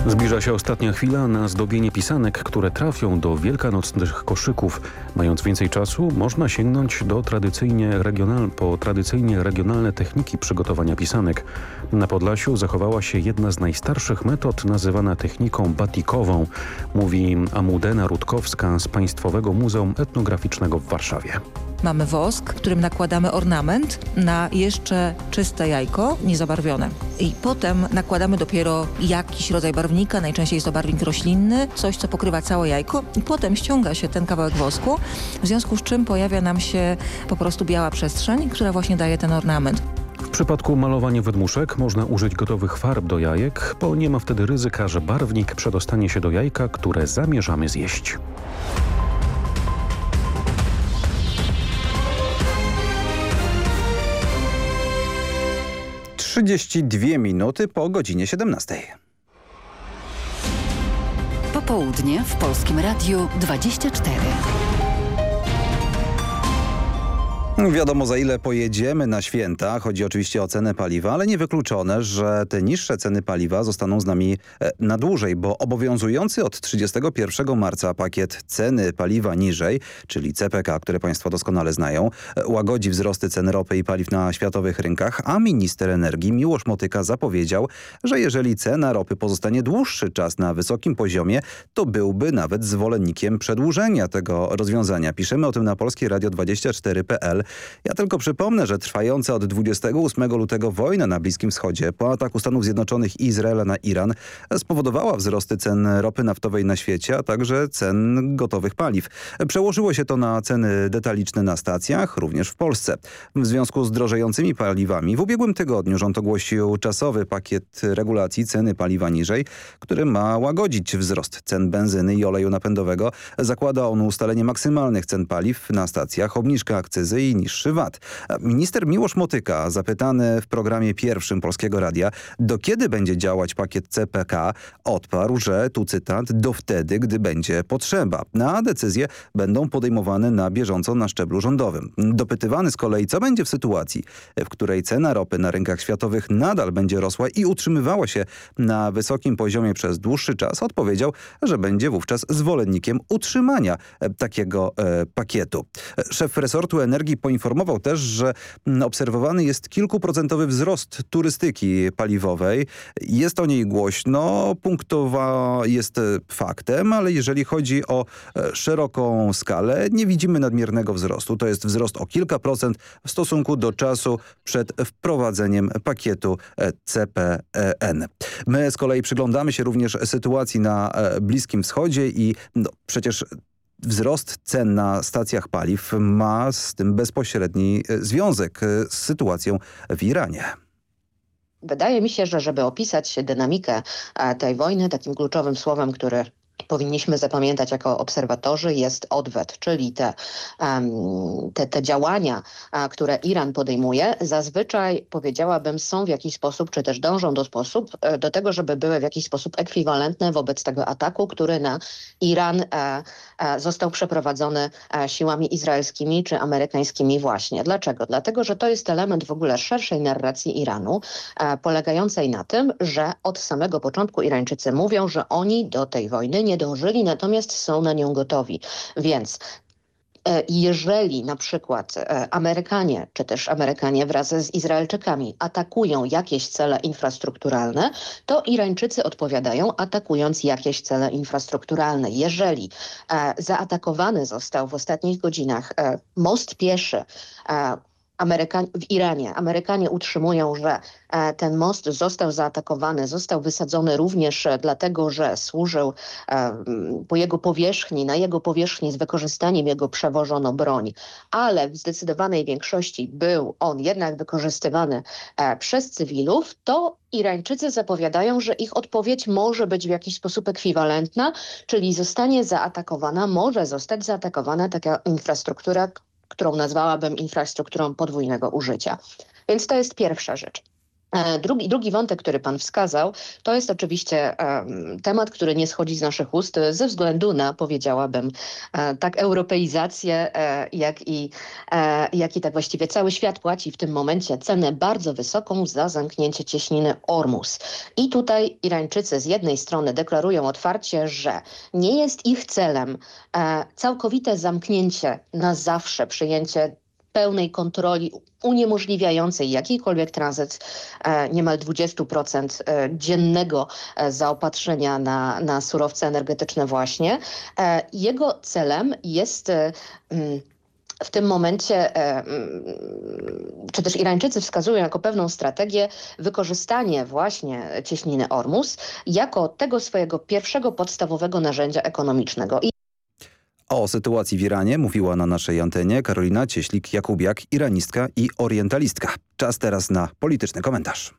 Zbliża się ostatnia chwila na zdobienie pisanek, które trafią do wielkanocnych koszyków. Mając więcej czasu, można sięgnąć do tradycyjnie regional, po tradycyjnie regionalne techniki przygotowania pisanek. Na Podlasiu zachowała się jedna z najstarszych metod nazywana techniką batikową, mówi Amudena Rutkowska z Państwowego Muzeum Etnograficznego w Warszawie. Mamy wosk, którym nakładamy ornament na jeszcze czyste jajko, niezabarwione. I potem nakładamy dopiero jakiś rodzaj barwnika, najczęściej jest to barwnik roślinny, coś co pokrywa całe jajko i potem ściąga się ten kawałek wosku, w związku z czym pojawia nam się po prostu biała przestrzeń, która właśnie daje ten ornament. W przypadku malowania wydmuszek można użyć gotowych farb do jajek, bo nie ma wtedy ryzyka, że barwnik przedostanie się do jajka, które zamierzamy zjeść. Trzydzieści dwie minuty po godzinie 17. Popołudnie w Polskim Radiu 24. Wiadomo za ile pojedziemy na święta. Chodzi oczywiście o cenę paliwa, ale niewykluczone, że te niższe ceny paliwa zostaną z nami e, na dłużej, bo obowiązujący od 31 marca pakiet ceny paliwa niżej, czyli CPK, które Państwo doskonale znają, e, łagodzi wzrosty cen ropy i paliw na światowych rynkach, a minister energii Miłosz Motyka zapowiedział, że jeżeli cena ropy pozostanie dłuższy czas na wysokim poziomie, to byłby nawet zwolennikiem przedłużenia tego rozwiązania. Piszemy o tym na polskie radio 24.pl. Ja tylko przypomnę, że trwająca od 28 lutego wojna na Bliskim Wschodzie po ataku Stanów Zjednoczonych i Izraela na Iran spowodowała wzrosty cen ropy naftowej na świecie, a także cen gotowych paliw. Przełożyło się to na ceny detaliczne na stacjach, również w Polsce. W związku z drożejącymi paliwami w ubiegłym tygodniu rząd ogłosił czasowy pakiet regulacji ceny paliwa niżej, który ma łagodzić wzrost cen benzyny i oleju napędowego. Zakłada on ustalenie maksymalnych cen paliw na stacjach, obniżkę akcyzy i niższy VAT. Minister Miłosz Motyka, zapytany w programie pierwszym Polskiego Radia, do kiedy będzie działać pakiet CPK, odparł, że, tu cytat, do wtedy, gdy będzie potrzeba. Na decyzje będą podejmowane na bieżąco na szczeblu rządowym. Dopytywany z kolei, co będzie w sytuacji, w której cena ropy na rynkach światowych nadal będzie rosła i utrzymywała się na wysokim poziomie przez dłuższy czas, odpowiedział, że będzie wówczas zwolennikiem utrzymania e, takiego e, pakietu. Szef resortu energii poinformował też, że obserwowany jest kilkuprocentowy wzrost turystyki paliwowej. Jest o niej głośno, punktowa jest e, faktem, ale jeżeli chodzi o e, szeroką skalę, nie widzimy nadmiernego wzrostu. To jest wzrost o kilka procent w stosunku do czasu przed wprowadzeniem pakietu e, CPN. My z kolei przyglądamy się również sytuacji na Bliskim Wschodzie i no, przecież wzrost cen na stacjach paliw ma z tym bezpośredni związek z sytuacją w Iranie. Wydaje mi się, że żeby opisać dynamikę tej wojny, takim kluczowym słowem, które powinniśmy zapamiętać jako obserwatorzy jest odwet, czyli te, te, te działania, które Iran podejmuje, zazwyczaj powiedziałabym są w jakiś sposób, czy też dążą do sposób, e, do tego, żeby były w jakiś sposób ekwiwalentne wobec tego ataku, który na Iran e, e, został przeprowadzony siłami izraelskimi czy amerykańskimi właśnie. Dlaczego? Dlatego, że to jest element w ogóle szerszej narracji Iranu, polegającej na tym, że od samego początku Irańczycy mówią, że oni do tej wojny nie dążyli, natomiast są na nią gotowi. Więc e, jeżeli na przykład e, Amerykanie, czy też Amerykanie wraz z Izraelczykami atakują jakieś cele infrastrukturalne, to Irańczycy odpowiadają atakując jakieś cele infrastrukturalne. Jeżeli e, zaatakowany został w ostatnich godzinach most pieszy, Amerykan w Iranie. Amerykanie utrzymują, że e, ten most został zaatakowany, został wysadzony również e, dlatego, że służył e, po jego powierzchni, na jego powierzchni z wykorzystaniem jego przewożono broń, ale w zdecydowanej większości był on jednak wykorzystywany przez cywilów, to Irańczycy zapowiadają, że ich odpowiedź może być w jakiś sposób ekwiwalentna, czyli zostanie zaatakowana, może zostać zaatakowana taka infrastruktura, którą nazwałabym infrastrukturą podwójnego użycia. Więc to jest pierwsza rzecz. E, drugi, drugi wątek, który pan wskazał, to jest oczywiście temat, który nie schodzi z naszych ust ze względu na, powiedziałabym, e, tak europeizację, e, jak, i, jak i tak właściwie cały świat płaci w tym momencie cenę bardzo wysoką za zamknięcie cieśniny Ormus. I tutaj Irańczycy z jednej strony deklarują otwarcie, że nie jest ich celem całkowite zamknięcie na zawsze, przyjęcie pełnej kontroli uniemożliwiającej jakikolwiek tranzyt e, niemal 20% e, dziennego e, zaopatrzenia na, na surowce energetyczne właśnie. Jego celem jest mm, w tym momencie, mm, czy też Irańczycy wskazują jako pewną strategię wykorzystanie właśnie cieśniny Ormus jako tego swojego pierwszego podstawowego narzędzia ekonomicznego. O sytuacji w Iranie mówiła na naszej antenie Karolina Cieślik-Jakubiak, iranistka i orientalistka. Czas teraz na polityczny komentarz.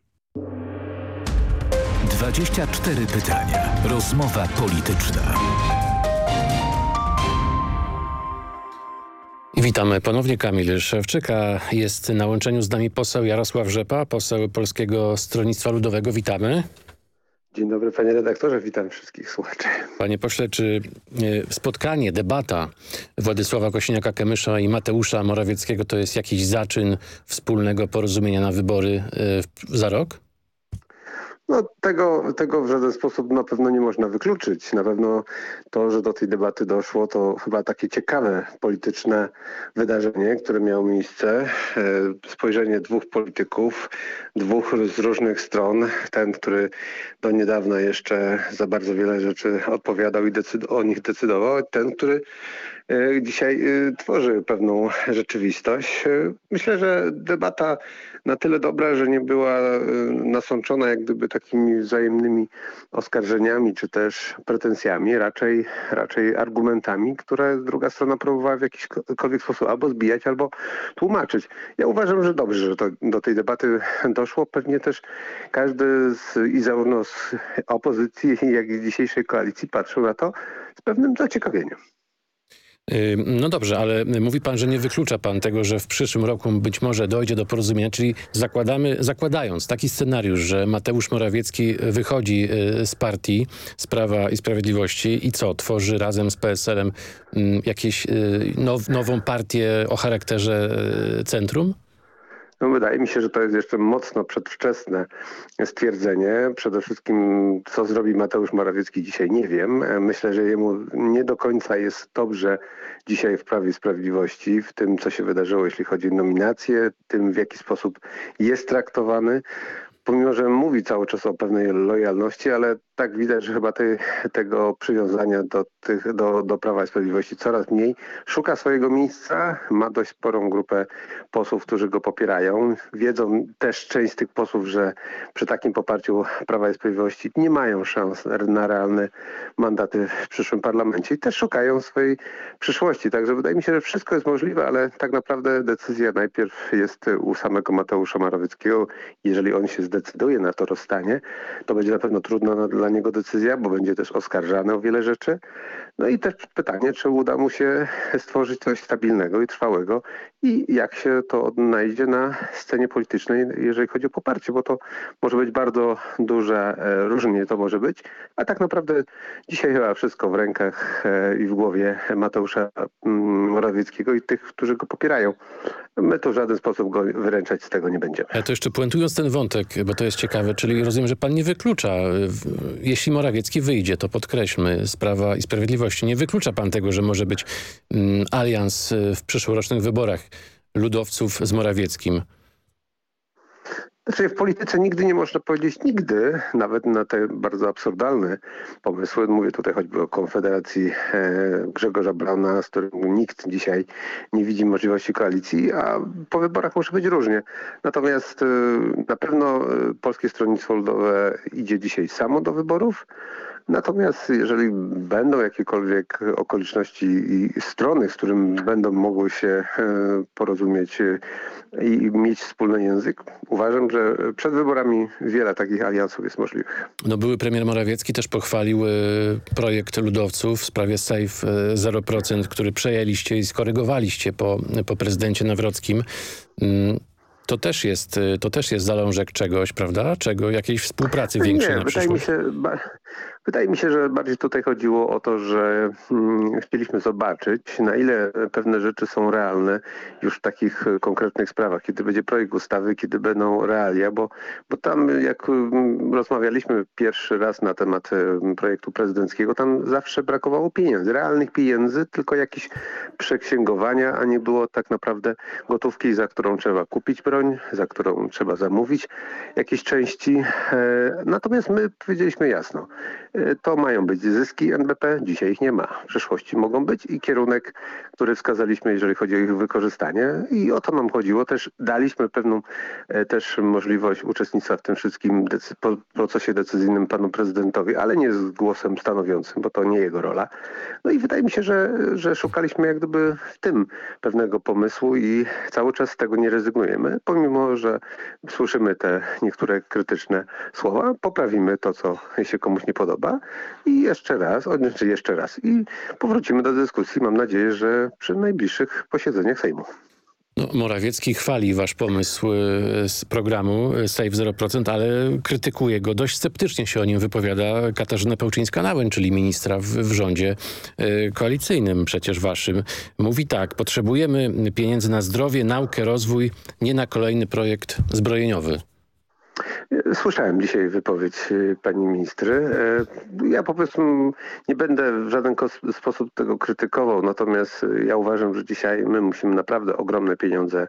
24 pytania. Rozmowa polityczna. Witamy ponownie. Kamil Szewczyka. Jest na łączeniu z nami poseł Jarosław Rzepa, poseł Polskiego Stronnictwa Ludowego. Witamy. Dzień dobry panie redaktorze, witam wszystkich słuchaczy. Panie pośle, czy e, spotkanie, debata Władysława Kosiniaka-Kamysza i Mateusza Morawieckiego to jest jakiś zaczyn wspólnego porozumienia na wybory e, za rok? No, tego, tego w żaden sposób na pewno nie można wykluczyć. Na pewno to, że do tej debaty doszło, to chyba takie ciekawe polityczne wydarzenie, które miało miejsce. E, spojrzenie dwóch polityków, dwóch z różnych stron. Ten, który do niedawna jeszcze za bardzo wiele rzeczy odpowiadał i o nich decydował. Ten, który E, dzisiaj e, tworzy pewną rzeczywistość. Myślę, że debata na tyle dobra, że nie była nasączona jak gdyby takimi wzajemnymi oskarżeniami czy też pretensjami, raczej, raczej argumentami, które druga strona próbowała w jakikolwiek sposób albo zbijać, albo tłumaczyć. Ja uważam, że dobrze, że to, do tej debaty doszło. Pewnie też każdy z, i zarówno z opozycji, jak i dzisiejszej koalicji patrzył na to z pewnym zaciekawieniem. No dobrze, ale mówi pan, że nie wyklucza pan tego, że w przyszłym roku być może dojdzie do porozumienia, czyli zakładamy, zakładając taki scenariusz, że Mateusz Morawiecki wychodzi y, z partii z Prawa i Sprawiedliwości i co, tworzy razem z PSL-em jakieś y, now, nową partię o charakterze y, centrum? No wydaje mi się, że to jest jeszcze mocno przedwczesne stwierdzenie. Przede wszystkim co zrobi Mateusz Morawiecki dzisiaj nie wiem. Myślę, że jemu nie do końca jest dobrze dzisiaj w Prawie Sprawiedliwości, w tym co się wydarzyło, jeśli chodzi o nominację, tym w jaki sposób jest traktowany pomimo, że mówi cały czas o pewnej lojalności, ale tak widać, że chyba tej, tego przywiązania do, tych, do, do Prawa i Sprawiedliwości coraz mniej. Szuka swojego miejsca, ma dość sporą grupę posłów, którzy go popierają. Wiedzą też część z tych posłów, że przy takim poparciu Prawa i Sprawiedliwości nie mają szans na realne mandaty w przyszłym parlamencie i też szukają swojej przyszłości. Także wydaje mi się, że wszystko jest możliwe, ale tak naprawdę decyzja najpierw jest u samego Mateusza Morawieckiego. Jeżeli on się zdecyduje na to rozstanie, to będzie na pewno trudno dla dla niego decyzja, bo będzie też oskarżany o wiele rzeczy. No i też pytanie, czy uda mu się stworzyć coś stabilnego i trwałego i jak się to odnajdzie na scenie politycznej, jeżeli chodzi o poparcie, bo to może być bardzo duże, e, różnie to może być, a tak naprawdę dzisiaj chyba wszystko w rękach e, i w głowie Mateusza mm, Morawieckiego i tych, którzy go popierają. My to w żaden sposób go wyręczać z tego nie będziemy. A to jeszcze puentując ten wątek, bo to jest ciekawe, czyli rozumiem, że pan nie wyklucza, jeśli Morawiecki wyjdzie, to podkreślmy, Sprawa i Sprawiedliwości, nie wyklucza pan tego, że może być mm, alians w przyszłorocznych wyborach ludowców z Morawieckim? Znaczy w polityce nigdy nie można powiedzieć nigdy, nawet na te bardzo absurdalne pomysły. Mówię tutaj choćby o Konfederacji e, Grzegorza Brauna, z którym nikt dzisiaj nie widzi możliwości koalicji, a po wyborach może być różnie. Natomiast e, na pewno e, Polskie Stronnictwo Ludowe idzie dzisiaj samo do wyborów. Natomiast jeżeli będą jakiekolwiek okoliczności i strony, z którym będą mogły się e, porozumieć e, i mieć wspólny język, uważam, że przed wyborami wiele takich aliansów jest możliwych. No były premier Morawiecki też pochwalił e, projekt ludowców w sprawie Safe 0%, który przejęliście i skorygowaliście po, po prezydencie Nawrockim. Mm, to też jest, to też jest zalążek czegoś, prawda? Czego, jakiejś współpracy większej Nie, na wydaje przyszłość? Mi się, Wydaje mi się, że bardziej tutaj chodziło o to, że hmm, chcieliśmy zobaczyć, na ile pewne rzeczy są realne już w takich konkretnych sprawach, kiedy będzie projekt ustawy, kiedy będą realia, bo, bo tam jak hmm, rozmawialiśmy pierwszy raz na temat hmm, projektu prezydenckiego, tam zawsze brakowało pieniędzy, realnych pieniędzy, tylko jakieś przeksięgowania, a nie było tak naprawdę gotówki, za którą trzeba kupić broń, za którą trzeba zamówić jakieś części. E, natomiast my powiedzieliśmy jasno, E, to mają być zyski NBP, dzisiaj ich nie ma. W przyszłości mogą być i kierunek, który wskazaliśmy, jeżeli chodzi o ich wykorzystanie i o to nam chodziło. Też daliśmy pewną e, też możliwość uczestnictwa w tym wszystkim procesie decyzyjnym panu prezydentowi, ale nie z głosem stanowiącym, bo to nie jego rola. No i wydaje mi się, że, że szukaliśmy jak gdyby w tym pewnego pomysłu i cały czas z tego nie rezygnujemy, pomimo, że słyszymy te niektóre krytyczne słowa, poprawimy to, co się komuś nie podoba i jeszcze raz, czy jeszcze raz i powrócimy do dyskusji, mam nadzieję, że przy najbliższych posiedzeniach Sejmu. No, Morawiecki chwali wasz pomysł e, z programu Save 0%, ale krytykuje go. Dość sceptycznie się o nim wypowiada Katarzyna Pełczyńska-Nałęcz, czyli ministra w, w rządzie e, koalicyjnym przecież waszym. Mówi tak, potrzebujemy pieniędzy na zdrowie, naukę, rozwój, nie na kolejny projekt zbrojeniowy. Słyszałem dzisiaj wypowiedź y, pani ministry. E, ja po prostu nie będę w żaden sposób tego krytykował, natomiast ja uważam, że dzisiaj my musimy naprawdę ogromne pieniądze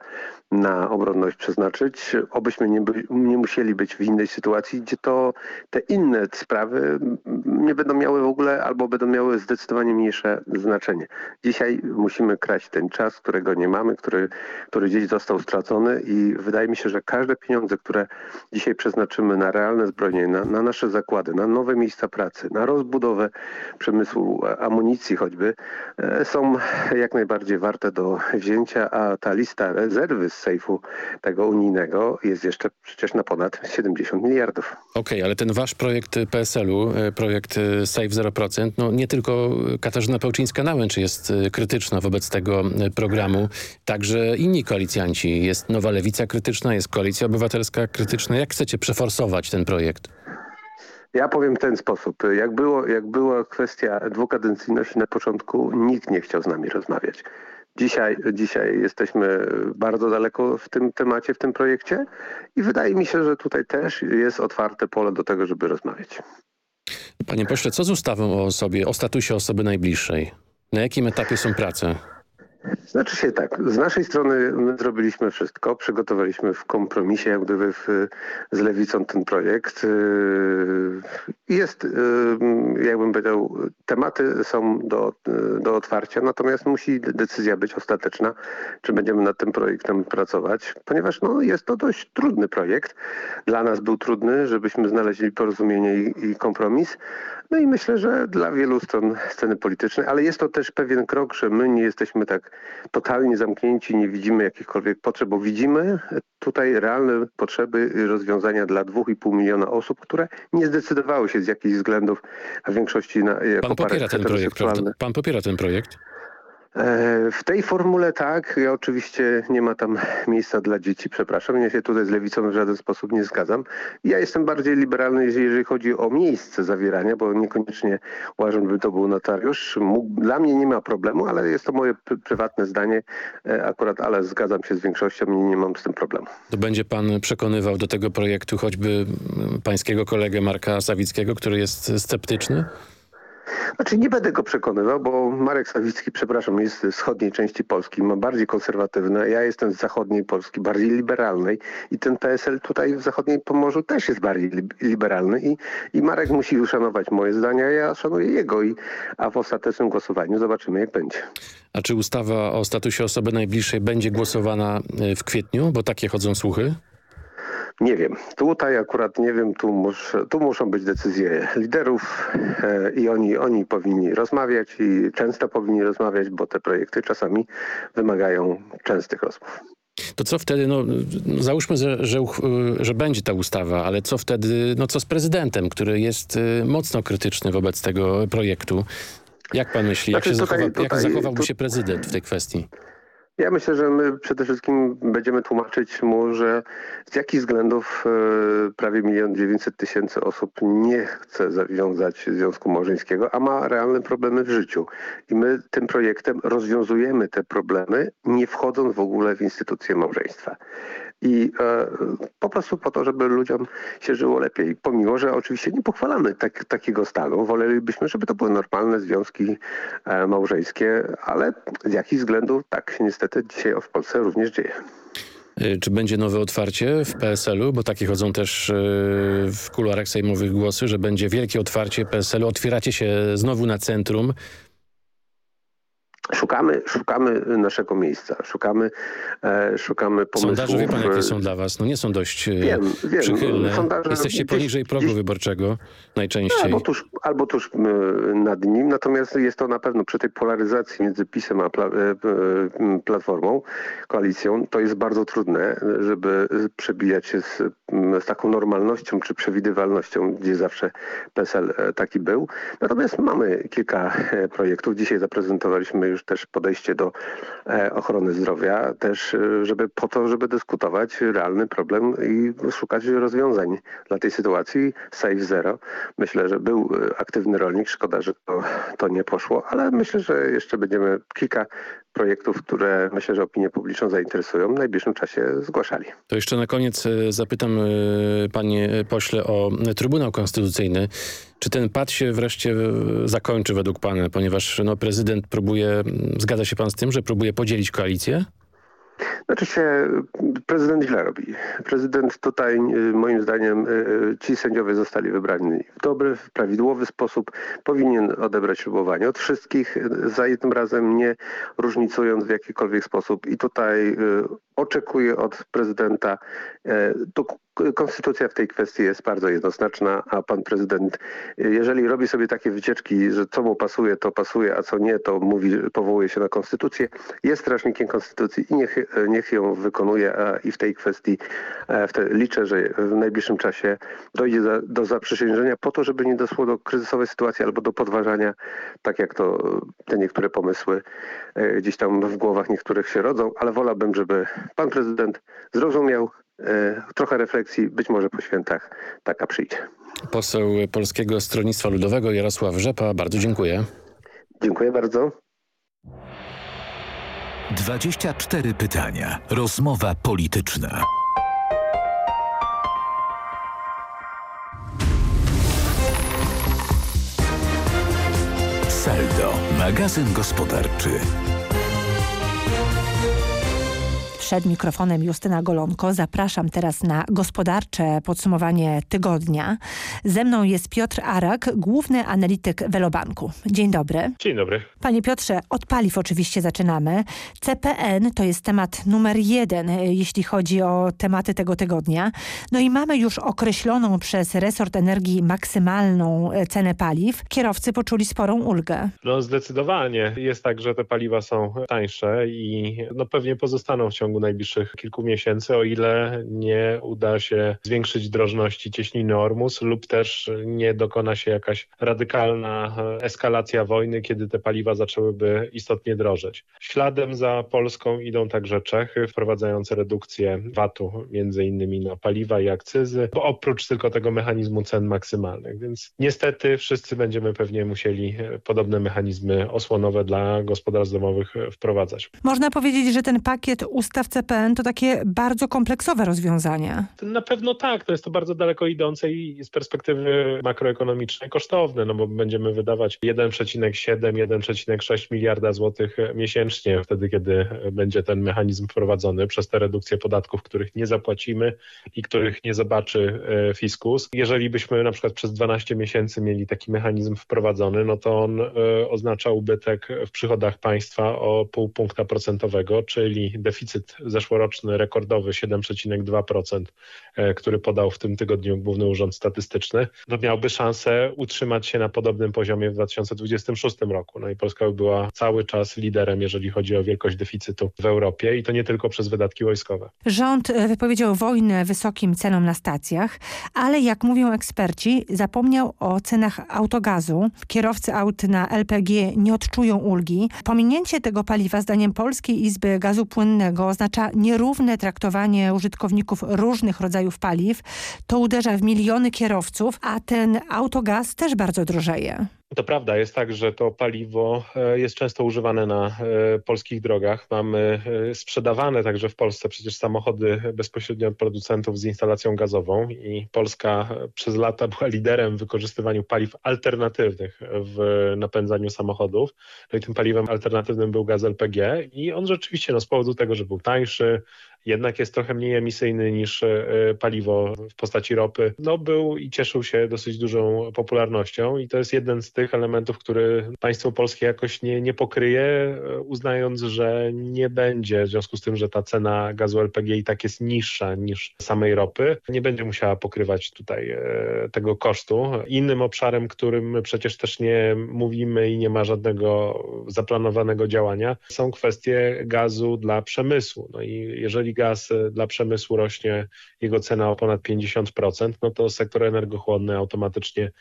na obronność przeznaczyć, obyśmy nie, by, nie musieli być w innej sytuacji, gdzie to te inne sprawy nie będą miały w ogóle albo będą miały zdecydowanie mniejsze znaczenie. Dzisiaj musimy kraść ten czas, którego nie mamy, który, który gdzieś został stracony i wydaje mi się, że każde pieniądze, które dzisiaj przeznaczymy na realne zbrojenie, na, na nasze zakłady, na nowe miejsca pracy, na rozbudowę przemysłu amunicji choćby, e, są jak najbardziej warte do wzięcia, a ta lista rezerwy z sejfu tego unijnego jest jeszcze przecież na ponad 70 miliardów. Okej, okay, ale ten wasz projekt PSL-u, e, projekt e, Safe 0%, no nie tylko Katarzyna Pełczyńska-Nałęcz jest krytyczna wobec tego programu, także inni koalicjanci. Jest Nowa Lewica krytyczna, jest Koalicja Obywatelska krytyczna. Jak chcecie przeforsować ten projekt? Ja powiem w ten sposób. Jak, było, jak była kwestia dwukadencyjności na początku, nikt nie chciał z nami rozmawiać. Dzisiaj, dzisiaj jesteśmy bardzo daleko w tym temacie, w tym projekcie i wydaje mi się, że tutaj też jest otwarte pole do tego, żeby rozmawiać. Panie pośle, co z ustawą o osobie, o statusie osoby najbliższej? Na jakim etapie są prace? Znaczy się tak, z naszej strony my zrobiliśmy wszystko, przygotowaliśmy w kompromisie jak gdyby w, z Lewicą ten projekt. Yy, jest, yy, jakbym powiedział, tematy są do, do otwarcia, natomiast musi decyzja być ostateczna, czy będziemy nad tym projektem pracować, ponieważ no, jest to dość trudny projekt. Dla nas był trudny, żebyśmy znaleźli porozumienie i, i kompromis, no i myślę, że dla wielu stron sceny politycznej, ale jest to też pewien krok, że my nie jesteśmy tak totalnie zamknięci, nie widzimy jakichkolwiek potrzeb, bo widzimy tutaj realne potrzeby rozwiązania dla 2,5 miliona osób, które nie zdecydowały się z jakichś względów, a w większości na Pan popiera ten projekt? Pan popiera ten projekt? E, w tej formule tak, ja oczywiście nie ma tam miejsca dla dzieci, przepraszam, ja się tutaj z lewicą w żaden sposób nie zgadzam. Ja jestem bardziej liberalny, jeżeli chodzi o miejsce zawierania, bo niekoniecznie uważam, by to był notariusz. Dla mnie nie ma problemu, ale jest to moje prywatne zdanie e, akurat, ale zgadzam się z większością i nie mam z tym problemu. To będzie pan przekonywał do tego projektu choćby pańskiego kolegę Marka Sawickiego, który jest sceptyczny? Znaczy nie będę go przekonywał, bo Marek Sawicki, przepraszam, jest z wschodniej części Polski, ma bardziej konserwatywne. Ja jestem z zachodniej Polski, bardziej liberalnej i ten PSL tutaj w zachodniej Pomorzu też jest bardziej liberalny i, i Marek musi uszanować moje zdania, ja szanuję jego, i, a w ostatecznym głosowaniu zobaczymy jak będzie. A czy ustawa o statusie osoby najbliższej będzie głosowana e, w kwietniu, bo takie chodzą słuchy? Nie wiem. Tutaj akurat nie wiem, tu, mus, tu muszą być decyzje liderów e, i oni, oni powinni rozmawiać i często powinni rozmawiać, bo te projekty czasami wymagają częstych rozmów. To co wtedy, no, załóżmy, że, że, że, będzie ta ustawa, ale co wtedy, no co z prezydentem, który jest y, mocno krytyczny wobec tego projektu? Jak pan myśli, jak, znaczy, się tutaj, zachowa, tutaj, jak zachowałby się prezydent w tej kwestii? Ja myślę, że my przede wszystkim będziemy tłumaczyć mu, że z jakich względów e, prawie milion dziewięćset tysięcy osób nie chce zawiązać związku małżeńskiego, a ma realne problemy w życiu. I my tym projektem rozwiązujemy te problemy, nie wchodząc w ogóle w instytucję małżeństwa i e, po prostu po to, żeby ludziom się żyło lepiej. Pomimo, że oczywiście nie pochwalamy tak, takiego stanu, wolelibyśmy, żeby to były normalne związki e, małżeńskie, ale z jakich względów tak się niestety dzisiaj w Polsce również dzieje. E, czy będzie nowe otwarcie w PSL-u? Bo takie chodzą też w kuluarach sejmowych głosy, że będzie wielkie otwarcie PSL-u. Otwieracie się znowu na centrum. Szukamy, szukamy naszego miejsca, szukamy, e, szukamy pomysłów. Sondaże, wie pan, jakie są dla was? No nie są dość e, wiem, wiem. przychylne. Sondaże, Jesteście poniżej progu gdzieś, wyborczego najczęściej. Albo tuż, albo tuż nad nim, natomiast jest to na pewno przy tej polaryzacji między PiSem a pla, e, Platformą, koalicją, to jest bardzo trudne, żeby przebijać się z, z taką normalnością czy przewidywalnością, gdzie zawsze PSL e, taki był. Natomiast mamy kilka projektów. Dzisiaj zaprezentowaliśmy już już też podejście do e, ochrony zdrowia, też e, żeby po to, żeby dyskutować realny problem i szukać rozwiązań dla tej sytuacji. Safe Zero. Myślę, że był aktywny rolnik, szkoda, że to, to nie poszło, ale myślę, że jeszcze będziemy kilka projektów, które myślę, że opinię publiczną zainteresują, w najbliższym czasie zgłaszali. To jeszcze na koniec zapytam panie pośle o Trybunał Konstytucyjny. Czy ten pad się wreszcie zakończy według pana, ponieważ no, prezydent próbuje, zgadza się pan z tym, że próbuje podzielić koalicję? Znaczy się, prezydent źle robi. Prezydent tutaj, y, moim zdaniem, y, y, ci sędziowie zostali wybrani w dobry, w prawidłowy sposób. Powinien odebrać ślubowanie od wszystkich, za jednym razem nie różnicując w jakikolwiek sposób. I tutaj oczekuję od prezydenta. Konstytucja w tej kwestii jest bardzo jednoznaczna, a pan prezydent, jeżeli robi sobie takie wycieczki, że co mu pasuje, to pasuje, a co nie, to mówi, powołuje się na konstytucję, jest strażnikiem konstytucji i niech, niech ją wykonuje i w tej kwestii e, w te, liczę, że w najbliższym czasie dojdzie do, do zaprzysiężenia po to, żeby nie doszło do kryzysowej sytuacji albo do podważania, tak jak to te niektóre pomysły e, gdzieś tam w głowach niektórych się rodzą, ale wolałbym, żeby pan prezydent zrozumiał, E, trochę refleksji, być może po świętach taka przyjdzie. Poseł Polskiego Stronnictwa Ludowego Jarosław Rzepa, bardzo dziękuję. Dziękuję bardzo. 24 pytania. Rozmowa polityczna. Saldo, magazyn gospodarczy. Przed mikrofonem Justyna Golonko. Zapraszam teraz na gospodarcze podsumowanie tygodnia. Ze mną jest Piotr Arak, główny analityk Velobanku. Dzień dobry. Dzień dobry. Panie Piotrze, od paliw oczywiście zaczynamy. CPN to jest temat numer jeden, jeśli chodzi o tematy tego tygodnia. No i mamy już określoną przez resort energii maksymalną cenę paliw. Kierowcy poczuli sporą ulgę. No zdecydowanie. Jest tak, że te paliwa są tańsze i no pewnie pozostaną w ciągu najbliższych kilku miesięcy, o ile nie uda się zwiększyć drożności cieśniny Ormus lub też nie dokona się jakaś radykalna eskalacja wojny, kiedy te paliwa zaczęłyby istotnie drożeć. Śladem za Polską idą także Czechy, wprowadzające redukcję VAT-u między innymi na paliwa i akcyzy, oprócz tylko tego mechanizmu cen maksymalnych. Więc niestety wszyscy będziemy pewnie musieli podobne mechanizmy osłonowe dla gospodarstw domowych wprowadzać. Można powiedzieć, że ten pakiet ustaw CPN to takie bardzo kompleksowe rozwiązanie. Na pewno tak, to jest to bardzo daleko idące i z perspektywy makroekonomicznej kosztowne, no bo będziemy wydawać 1,7-1,6 miliarda złotych miesięcznie wtedy, kiedy będzie ten mechanizm wprowadzony przez te redukcje podatków, których nie zapłacimy i których nie zobaczy e, fiskus. Jeżeli byśmy na przykład przez 12 miesięcy mieli taki mechanizm wprowadzony, no to on e, oznacza ubytek w przychodach państwa o pół punkta procentowego, czyli deficyt zeszłoroczny rekordowy 7,2%, e, który podał w tym tygodniu Główny Urząd Statystyczny, no miałby szansę utrzymać się na podobnym poziomie w 2026 roku. No i Polska by była cały czas liderem, jeżeli chodzi o wielkość deficytu w Europie i to nie tylko przez wydatki wojskowe. Rząd e, wypowiedział wojnę wysokim cenom na stacjach, ale jak mówią eksperci, zapomniał o cenach autogazu. Kierowcy aut na LPG nie odczują ulgi. Pominięcie tego paliwa zdaniem Polskiej Izby Gazu Płynnego oznacza oznacza nierówne traktowanie użytkowników różnych rodzajów paliw. To uderza w miliony kierowców, a ten autogaz też bardzo drożeje. To prawda, jest tak, że to paliwo e, jest często używane na e, polskich drogach. Mamy e, sprzedawane także w Polsce przecież samochody bezpośrednio od producentów z instalacją gazową i Polska przez lata była liderem w wykorzystywaniu paliw alternatywnych w napędzaniu samochodów. No i tym paliwem alternatywnym był gaz LPG i on rzeczywiście no, z powodu tego, że był tańszy, jednak jest trochę mniej emisyjny niż e, paliwo w postaci ropy, no był i cieszył się dosyć dużą popularnością i to jest jeden z tych elementów, który państwo polskie jakoś nie, nie pokryje, e, uznając, że nie będzie, w związku z tym, że ta cena gazu LPG i tak jest niższa niż samej ropy, nie będzie musiała pokrywać tutaj e, tego kosztu. Innym obszarem, którym przecież też nie mówimy i nie ma żadnego zaplanowanego działania, są kwestie gazu dla przemysłu. No i jeżeli jeżeli gaz e, dla przemysłu rośnie jego cena o ponad 50%, no to sektor energochłonny automatycznie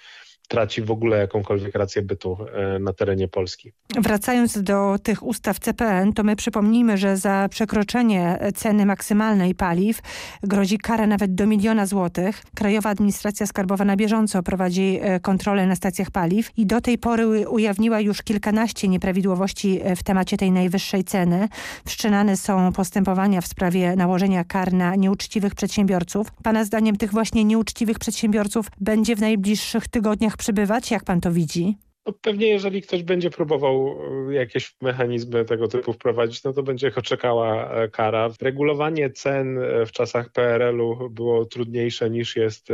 traci w ogóle jakąkolwiek rację bytu na terenie Polski. Wracając do tych ustaw CPN, to my przypomnijmy, że za przekroczenie ceny maksymalnej paliw grozi kara nawet do miliona złotych. Krajowa Administracja Skarbowa na bieżąco prowadzi kontrolę na stacjach paliw i do tej pory ujawniła już kilkanaście nieprawidłowości w temacie tej najwyższej ceny. Wszczynane są postępowania w sprawie nałożenia kar na nieuczciwych przedsiębiorców. Pana zdaniem tych właśnie nieuczciwych przedsiębiorców będzie w najbliższych tygodniach przybywać? Jak pan to widzi? No pewnie jeżeli ktoś będzie próbował e, jakieś mechanizmy tego typu wprowadzić, no to będzie go czekała e, kara. Regulowanie cen e, w czasach PRL-u było trudniejsze niż jest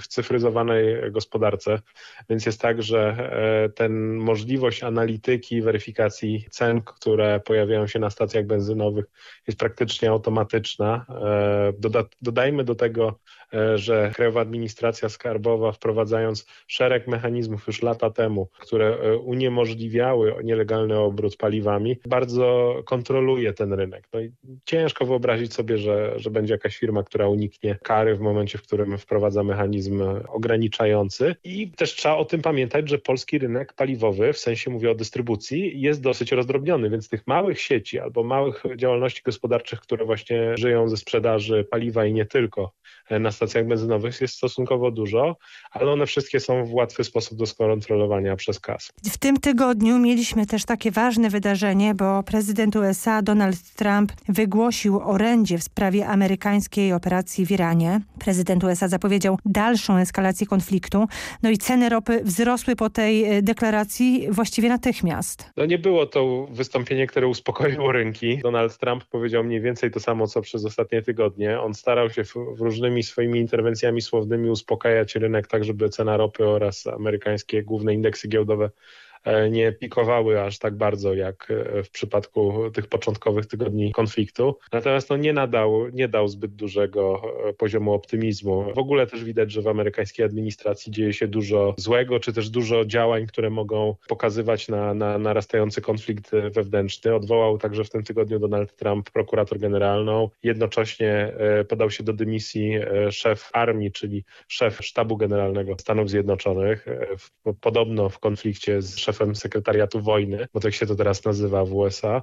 w cyfryzowanej gospodarce, więc jest tak, że ten możliwość analityki, weryfikacji cen, które pojawiają się na stacjach benzynowych jest praktycznie automatyczna. Doda dodajmy do tego E, że Krajowa Administracja Skarbowa wprowadzając szereg mechanizmów już lata temu, które e, uniemożliwiały nielegalny obrót paliwami, bardzo kontroluje ten rynek. No i ciężko wyobrazić sobie, że, że będzie jakaś firma, która uniknie kary w momencie, w którym wprowadza mechanizm ograniczający. I też trzeba o tym pamiętać, że polski rynek paliwowy, w sensie mówię o dystrybucji, jest dosyć rozdrobniony, więc tych małych sieci albo małych działalności gospodarczych, które właśnie żyją ze sprzedaży paliwa i nie tylko na stacjach benzynowych jest stosunkowo dużo, ale one wszystkie są w łatwy sposób do skontrolowania przez KAS. W tym tygodniu mieliśmy też takie ważne wydarzenie, bo prezydent USA Donald Trump wygłosił orędzie w sprawie amerykańskiej operacji w Iranie. Prezydent USA zapowiedział dalszą eskalację konfliktu, no i ceny ropy wzrosły po tej e, deklaracji właściwie natychmiast. No nie było to wystąpienie, które uspokoiło rynki. Donald Trump powiedział mniej więcej to samo, co przez ostatnie tygodnie. On starał się w, w różnymi swoimi interwencjami słownymi uspokajać rynek tak, żeby cena ropy oraz amerykańskie główne indeksy giełdowe nie pikowały aż tak bardzo jak e, w przypadku tych początkowych tygodni konfliktu. Natomiast no, nie, nadał, nie dał zbyt dużego e, poziomu optymizmu. W ogóle też widać, że w amerykańskiej administracji dzieje się dużo złego, czy też dużo działań, które mogą pokazywać na, na narastający konflikt wewnętrzny. Odwołał także w tym tygodniu Donald Trump prokurator generalną. Jednocześnie podał się do dymisji szef armii, czyli szef sztabu generalnego Stanów Zjednoczonych. Podobno w konflikcie z szefem szefem sekretariatu wojny, bo tak się to teraz nazywa w USA.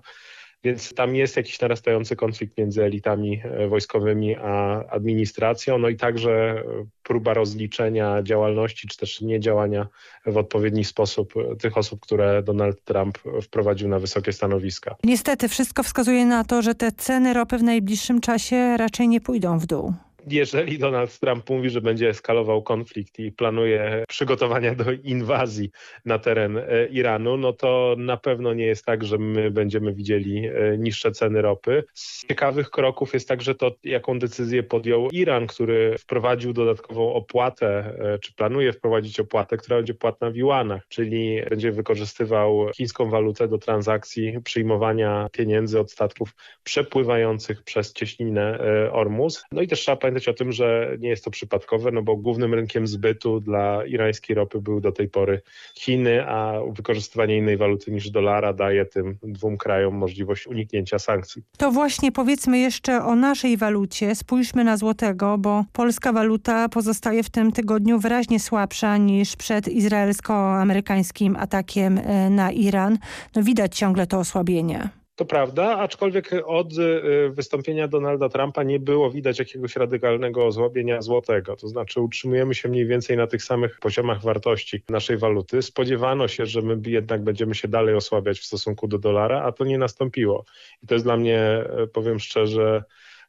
Więc tam jest jakiś narastający konflikt między elitami e, wojskowymi a administracją, no i także e, próba rozliczenia działalności, czy też niedziałania w odpowiedni sposób e, tych osób, które Donald Trump wprowadził na wysokie stanowiska. Niestety wszystko wskazuje na to, że te ceny ropy w najbliższym czasie raczej nie pójdą w dół jeżeli Donald Trump mówi, że będzie eskalował konflikt i planuje przygotowania do inwazji na teren e, Iranu, no to na pewno nie jest tak, że my będziemy widzieli e, niższe ceny ropy. Z ciekawych kroków jest także to, jaką decyzję podjął Iran, który wprowadził dodatkową opłatę, e, czy planuje wprowadzić opłatę, która będzie płatna w juanach, czyli będzie wykorzystywał chińską walutę do transakcji przyjmowania pieniędzy od statków przepływających przez cieśninę Ormus. No i też trzeba pamiętać o tym, że nie jest to przypadkowe, no bo głównym rynkiem zbytu dla irańskiej ropy były do tej pory Chiny, a wykorzystywanie innej waluty niż dolara daje tym dwóm krajom możliwość uniknięcia sankcji. To właśnie powiedzmy jeszcze o naszej walucie. Spójrzmy na złotego, bo polska waluta pozostaje w tym tygodniu wyraźnie słabsza niż przed izraelsko-amerykańskim atakiem e, na Iran. No widać ciągle to osłabienie. To prawda, aczkolwiek od y, wystąpienia Donalda Trumpa nie było widać jakiegoś radykalnego osłabienia złotego. To znaczy utrzymujemy się mniej więcej na tych samych poziomach wartości naszej waluty. Spodziewano się, że my jednak będziemy się dalej osłabiać w stosunku do dolara, a to nie nastąpiło. I to jest dla mnie, y, powiem szczerze,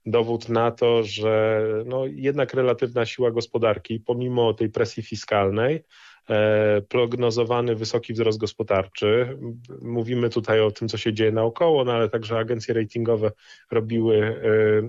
dowód na to, że no jednak relatywna siła gospodarki, pomimo tej presji fiskalnej, E, prognozowany wysoki wzrost gospodarczy. Mówimy tutaj o tym, co się dzieje naokoło, no ale także agencje ratingowe robiły e,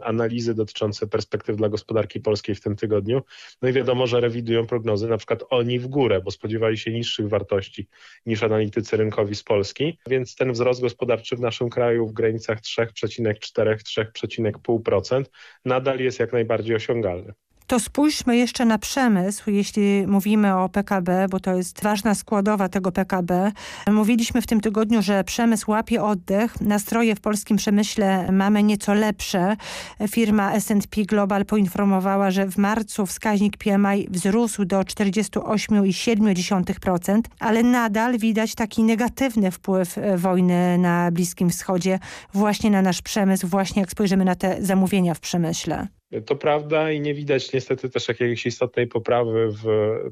analizy dotyczące perspektyw dla gospodarki polskiej w tym tygodniu. No i wiadomo, że rewidują prognozy, na przykład oni w górę, bo spodziewali się niższych wartości niż analitycy rynkowi z Polski, więc ten wzrost gospodarczy w naszym kraju w granicach 3,4-3,5% nadal jest jak najbardziej osiągalny. To spójrzmy jeszcze na przemysł, jeśli mówimy o PKB, bo to jest ważna składowa tego PKB. Mówiliśmy w tym tygodniu, że przemysł łapie oddech. Nastroje w polskim przemyśle mamy nieco lepsze. Firma S&P Global poinformowała, że w marcu wskaźnik PMI wzrósł do 48,7%, ale nadal widać taki negatywny wpływ e, wojny na Bliskim Wschodzie właśnie na nasz przemysł, właśnie jak spojrzymy na te zamówienia w przemyśle. To prawda i nie widać niestety też jakiejś istotnej poprawy w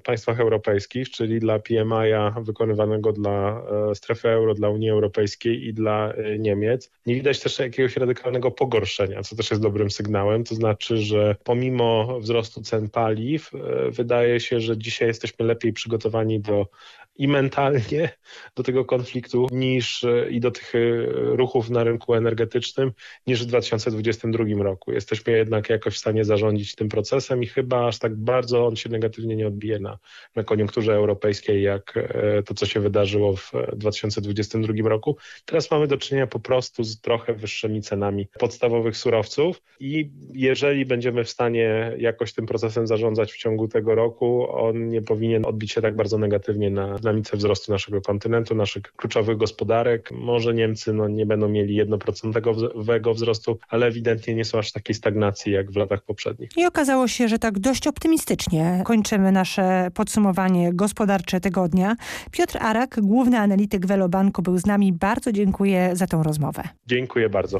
państwach europejskich, czyli dla PMI-a wykonywanego dla e, strefy euro, dla Unii Europejskiej i dla e, Niemiec. Nie widać też jakiegoś radykalnego pogorszenia, co też jest dobrym sygnałem. To znaczy, że pomimo wzrostu cen paliw, e, wydaje się, że dzisiaj jesteśmy lepiej przygotowani do i mentalnie do tego konfliktu niż i do tych ruchów na rynku energetycznym niż w 2022 roku. Jesteśmy jednak jakoś w stanie zarządzić tym procesem i chyba aż tak bardzo on się negatywnie nie odbije na, na koniunkturze europejskiej jak e, to, co się wydarzyło w 2022 roku. Teraz mamy do czynienia po prostu z trochę wyższymi cenami podstawowych surowców i jeżeli będziemy w stanie jakoś tym procesem zarządzać w ciągu tego roku, on nie powinien odbić się tak bardzo negatywnie na dynamice wzrostu naszego kontynentu, naszych kluczowych gospodarek. Może Niemcy no, nie będą mieli jednoprocentowego wzrostu, ale ewidentnie nie są aż takiej stagnacji jak w latach poprzednich. I okazało się, że tak dość optymistycznie kończymy nasze podsumowanie gospodarcze tygodnia. Piotr Arak, główny analityk Velobanku był z nami. Bardzo dziękuję za tą rozmowę. Dziękuję bardzo.